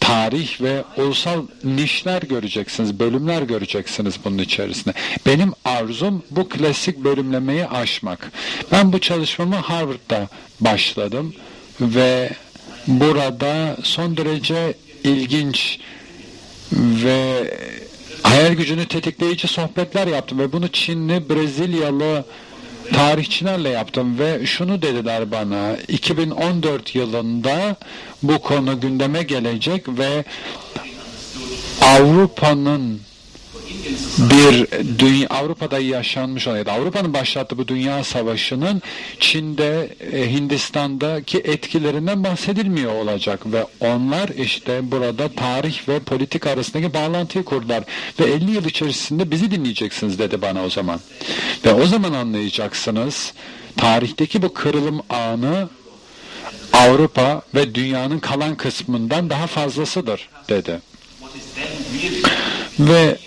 tarih ve ulusal nişler göreceksiniz, bölümler göreceksiniz bunun içerisinde. Benim arzum bu klasik bölümlemeyi aşmak. Ben bu çalışmamı Harvard'da başladım ve burada son derece ilginç ve hayal gücünü tetikleyici sohbetler yaptım ve bunu Çinli, Brezilyalı, tarihçilerle yaptım ve şunu dediler bana 2014 yılında bu konu gündeme gelecek ve Avrupa'nın bir dünya, Avrupa'da yaşanmış olan ya da Avrupa'nın başlattığı bu dünya savaşının Çin'de, e, Hindistan'daki etkilerinden bahsedilmiyor olacak ve onlar işte burada tarih ve politik arasındaki bağlantıyı kurdular ve 50 yıl içerisinde bizi dinleyeceksiniz dedi bana o zaman. Ve o zaman anlayacaksınız tarihteki bu kırılım anı Avrupa ve dünyanın kalan kısmından daha fazlasıdır dedi. Ve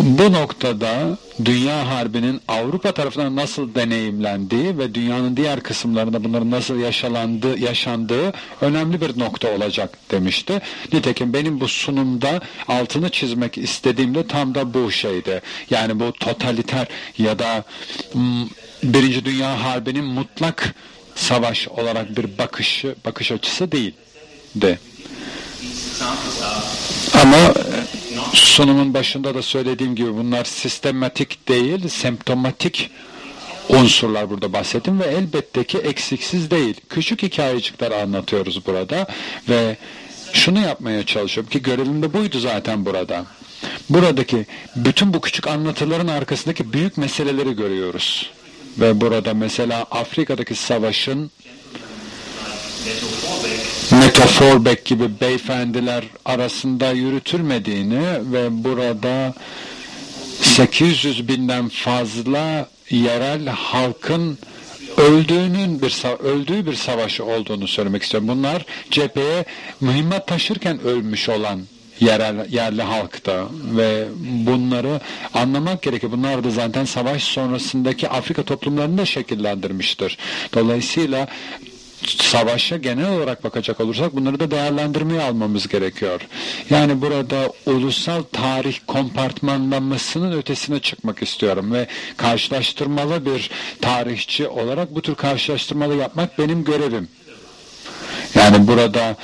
bu noktada Dünya Harbi'nin Avrupa tarafından nasıl deneyimlendiği ve dünyanın diğer kısımlarında bunların nasıl yaşalandığı, yaşandığı önemli bir nokta olacak demişti. Nitekim benim bu sunumda altını çizmek istediğimde tam da bu şeydi. Yani bu totaliter ya da Birinci Dünya Harbi'nin mutlak savaş olarak bir bakışı, bakış açısı değil de. Ama sunumun başında da söylediğim gibi bunlar sistematik değil, semptomatik unsurlar burada bahsettim ve elbette ki eksiksiz değil. Küçük hikayecikler anlatıyoruz burada ve şunu yapmaya çalışıyorum ki görevim de buydu zaten burada. Buradaki bütün bu küçük anlatıların arkasındaki büyük meseleleri görüyoruz. Ve burada mesela Afrika'daki savaşın metaforbek gibi beyefendiler arasında yürütülmediğini ve burada 800 binden fazla yerel halkın öldüğünün bir öldüğü bir savaş olduğunu söylemek istiyorum. Bunlar cepheye mühimmat taşırken ölmüş olan yerel, yerli halkta ve bunları anlamak gerekir. Bunlar da zaten savaş sonrasındaki Afrika toplumlarını da şekillendirmiştir. Dolayısıyla savaşa genel olarak bakacak olursak bunları da değerlendirmeye almamız gerekiyor. Yani burada ulusal tarih kompartmanlanmasının ötesine çıkmak istiyorum ve karşılaştırmalı bir tarihçi olarak bu tür karşılaştırmalı yapmak benim görevim. Yani burada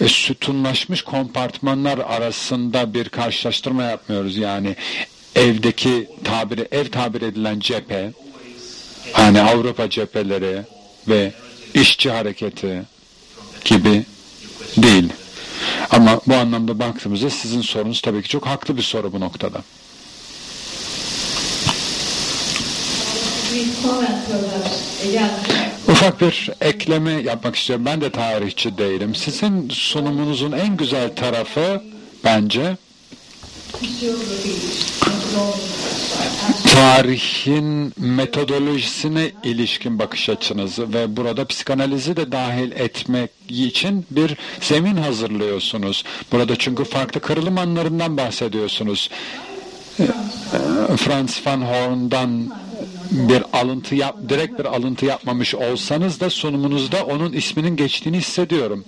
e, sütunlaşmış kompartmanlar arasında bir karşılaştırma yapmıyoruz. Yani evdeki tabiri, ev tabir edilen cephe, hani Avrupa cepheleri ve işçi hareketi gibi değil. Ama bu anlamda baktığımızda sizin sorunuz tabii ki çok haklı bir soru bu noktada. Ufak bir ekleme yapmak istiyorum. Ben de tarihçi değilim. Sizin sunumunuzun en güzel tarafı bence tarihin metodolojisine ilişkin bakış açınız ve burada psikanalizi de dahil etmek için bir zemin hazırlıyorsunuz. Burada çünkü farklı kırılım anlarından bahsediyorsunuz. Franz van Horn'dan bir alıntı yap, direkt bir alıntı yapmamış olsanız da sunumunuzda onun isminin geçtiğini hissediyorum.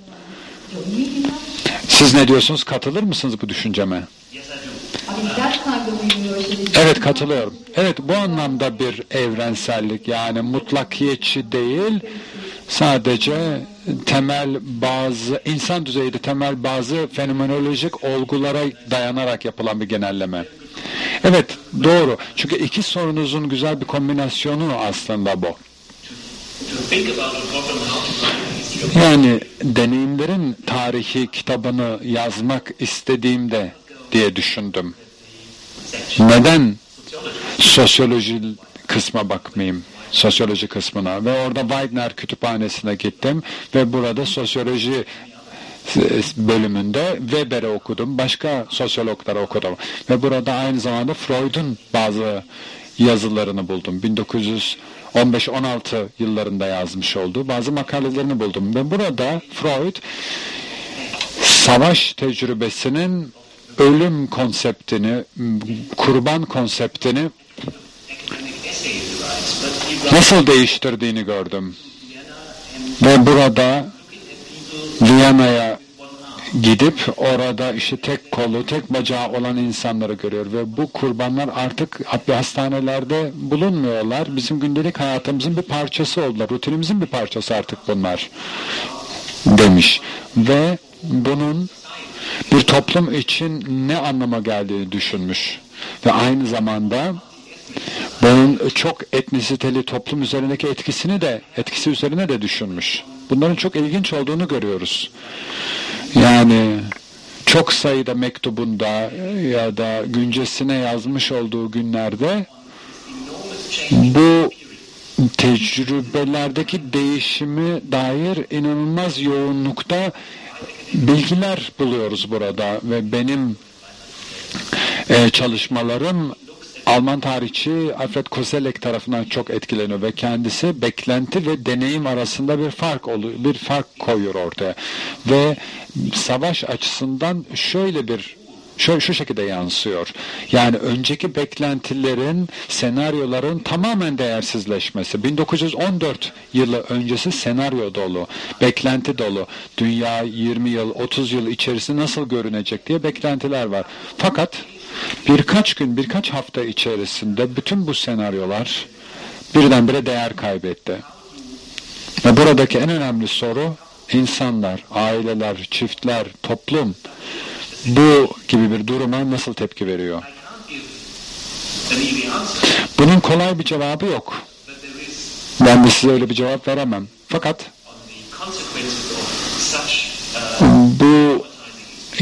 Siz ne diyorsunuz? Katılır mısınız bu düşünceme? Evet katılıyorum. Evet bu anlamda bir evrensellik yani mutlakiyetçi değil sadece temel bazı insan düzeyinde temel bazı fenomenolojik olgulara dayanarak yapılan bir genelleme. Evet doğru. Çünkü iki sorunuzun güzel bir kombinasyonu aslında bu. Yani deneyimlerin tarihi kitabını yazmak istediğimde diye düşündüm. Neden sosyoloji kısma bakmayayım? Sosyoloji kısmına ve orada Weidner kütüphanesine gittim ve burada sosyoloji bölümünde Weber'i okudum, başka sosyologları okudum ve burada aynı zamanda Freud'un bazı yazılarını buldum. 1915-16 yıllarında yazmış olduğu bazı makalelerini buldum ve burada Freud savaş tecrübesinin ölüm konseptini, kurban konseptini nasıl değiştirdiğini gördüm. Ve burada Viyana'ya gidip orada işte tek kolu, tek bacağı olan insanları görüyor ve bu kurbanlar artık hastanelerde bulunmuyorlar. Bizim gündelik hayatımızın bir parçası oldular. Rutinimizin bir parçası artık bunlar demiş. Ve bunun bir toplum için ne anlama geldiğini düşünmüş. Ve aynı zamanda bunun çok etnisiteli toplum üzerindeki etkisini de etkisi üzerine de düşünmüş. Bunların çok ilginç olduğunu görüyoruz. Yani çok sayıda mektubunda ya da güncesine yazmış olduğu günlerde bu tecrübelerdeki değişimi dair inanılmaz yoğunlukta bilgiler buluyoruz burada ve benim e, çalışmalarım Alman tarihçi Alfred Koselleck tarafından çok etkileniyor ve kendisi beklenti ve deneyim arasında bir fark oluyor, bir fark koyuyor ortaya. Ve savaş açısından şöyle bir şu, şu şekilde yansıyor. Yani önceki beklentilerin, senaryoların tamamen değersizleşmesi. 1914 yılı öncesi senaryo dolu, beklenti dolu. Dünya 20 yıl, 30 yıl içerisinde nasıl görünecek diye beklentiler var. Fakat birkaç gün, birkaç hafta içerisinde bütün bu senaryolar birdenbire değer kaybetti. Ve buradaki en önemli soru insanlar, aileler, çiftler, toplum bu gibi bir duruma nasıl tepki veriyor? Bunun kolay bir cevabı yok. Ben de size öyle bir cevap veremem. Fakat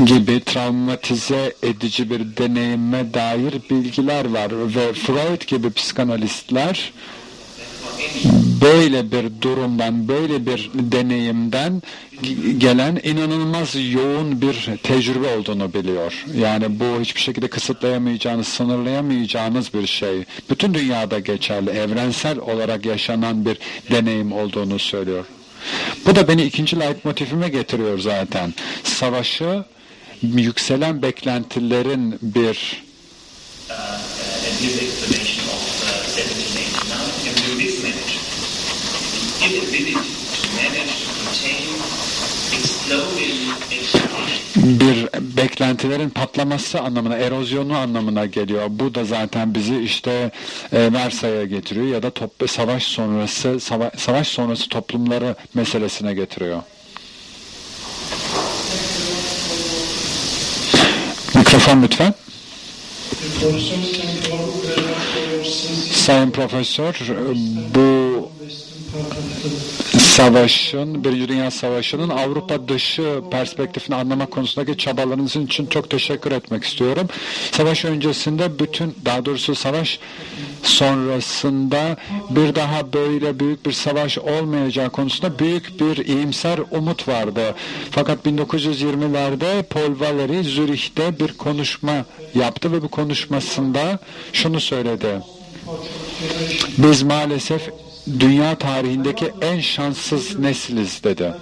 gibi travmatize edici bir deneyime dair bilgiler var ve Freud gibi psikanalistler böyle bir durumdan, böyle bir deneyimden gelen inanılmaz yoğun bir tecrübe olduğunu biliyor. Yani bu hiçbir şekilde kısıtlayamayacağınız, sınırlayamayacağınız bir şey. Bütün dünyada geçerli, evrensel olarak yaşanan bir deneyim olduğunu söylüyor. Bu da beni ikinci motifime getiriyor zaten. Savaşı yükselen beklentilerin bir bir beklentilerin patlaması anlamına, erozyonu anlamına geliyor. Bu da zaten bizi işte e, Versay'a getiriyor ya da top, savaş sonrası sava, savaş sonrası toplumları meselesine getiriyor. Mikrofon lütfen. Sayın Profesör, bu savaşın, Birinci Dünya Savaşı'nın Avrupa dışı perspektifini anlamak konusundaki çabalarınız için çok teşekkür etmek istiyorum. Savaş öncesinde bütün, daha doğrusu savaş sonrasında bir daha böyle büyük bir savaş olmayacağı konusunda büyük bir iyimser umut vardı. Fakat 1920'lerde Paul Valéry Zürih'te bir konuşma yaptı ve bu konuşmasında şunu söyledi. Biz maalesef dünya tarihindeki en şanssız nesiliz dedi.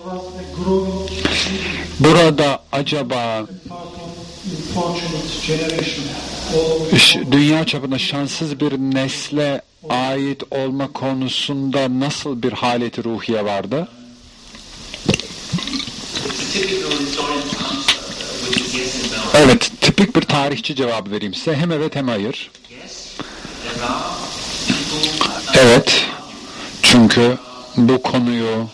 Burada acaba dünya çapında şanssız bir nesle ait olma konusunda nasıl bir haleti ruhiye vardı? Evet, tipik bir tarihçi cevabı vereyim size. Hem evet hem hayır. Evet, çünkü bu konuyu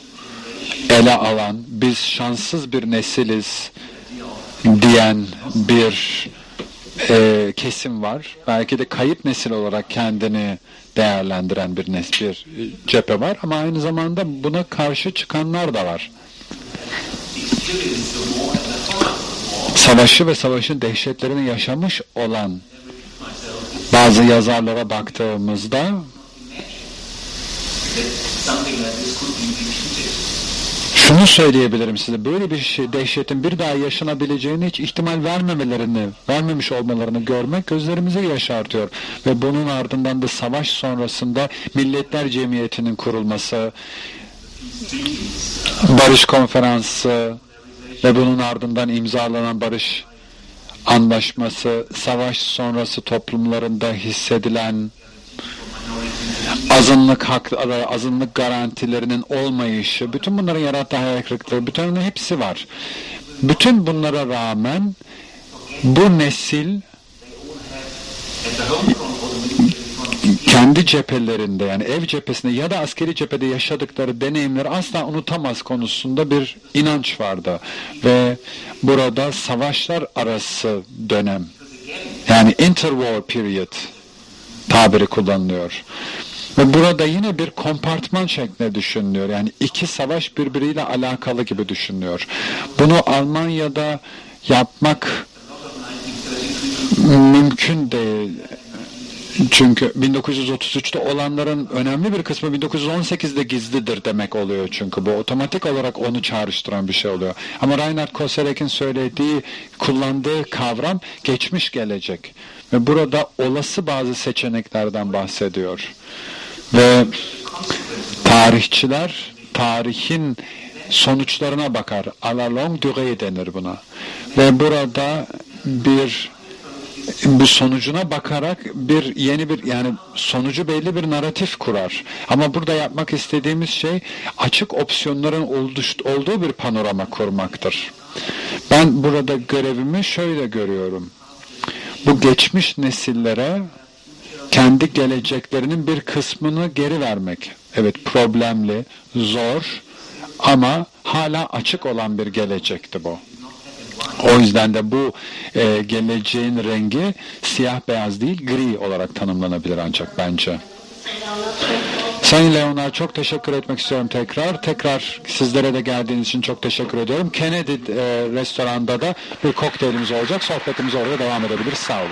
ele alan, biz şanssız bir nesiliz diyen bir e, kesim var. Belki de kayıp nesil olarak kendini değerlendiren bir nesil, bir cephe var ama aynı zamanda buna karşı çıkanlar da var. Savaşı ve savaşın dehşetlerini yaşamış olan bazı yazarlara baktığımızda şunu söyleyebilirim size, böyle bir şey, dehşetin bir daha yaşanabileceğini hiç ihtimal vermemelerini, vermemiş olmalarını görmek gözlerimizi yaşartıyor. Ve bunun ardından da savaş sonrasında Milletler Cemiyeti'nin kurulması, barış konferansı ve bunun ardından imzalanan barış anlaşması, savaş sonrası toplumlarında hissedilen azınlık hakları, azınlık garantilerinin olmayışı, bütün bunların yarattığı hayal kırıklığı, bütün hepsi var. Bütün bunlara rağmen bu nesil kendi cephelerinde yani ev cephesinde ya da askeri cephede yaşadıkları deneyimleri asla unutamaz konusunda bir inanç vardı. Ve burada savaşlar arası dönem yani interwar period tabiri kullanılıyor. Ve burada yine bir kompartman şeklinde düşünülüyor. Yani iki savaş birbiriyle alakalı gibi düşünülüyor. Bunu Almanya'da yapmak mümkün değil. Çünkü 1933'te olanların önemli bir kısmı 1918'de gizlidir demek oluyor çünkü bu otomatik olarak onu çağrıştıran bir şey oluyor. Ama Reinhard Koselleck'in söylediği, kullandığı kavram geçmiş gelecek. Ve burada olası bazı seçeneklerden bahsediyor. Ve tarihçiler tarihin sonuçlarına bakar. A la longue durée denir buna. Ve burada bir bu sonucuna bakarak bir yeni bir yani sonucu belli bir narratif kurar. Ama burada yapmak istediğimiz şey açık opsiyonların olduğu bir panorama kurmaktır. Ben burada görevimi şöyle görüyorum. Bu geçmiş nesillere kendi geleceklerinin bir kısmını geri vermek. Evet problemli, zor ama hala açık olan bir gelecekti bu. O yüzden de bu e, geleceğin rengi siyah beyaz değil gri olarak tanımlanabilir ancak bence. Sayın Leonard çok teşekkür etmek istiyorum tekrar. Tekrar sizlere de geldiğiniz için çok teşekkür ediyorum. Kennedy e, restoranda da bir kokteylimiz olacak. Sohbetimiz orada devam edebilir. Sağ olun.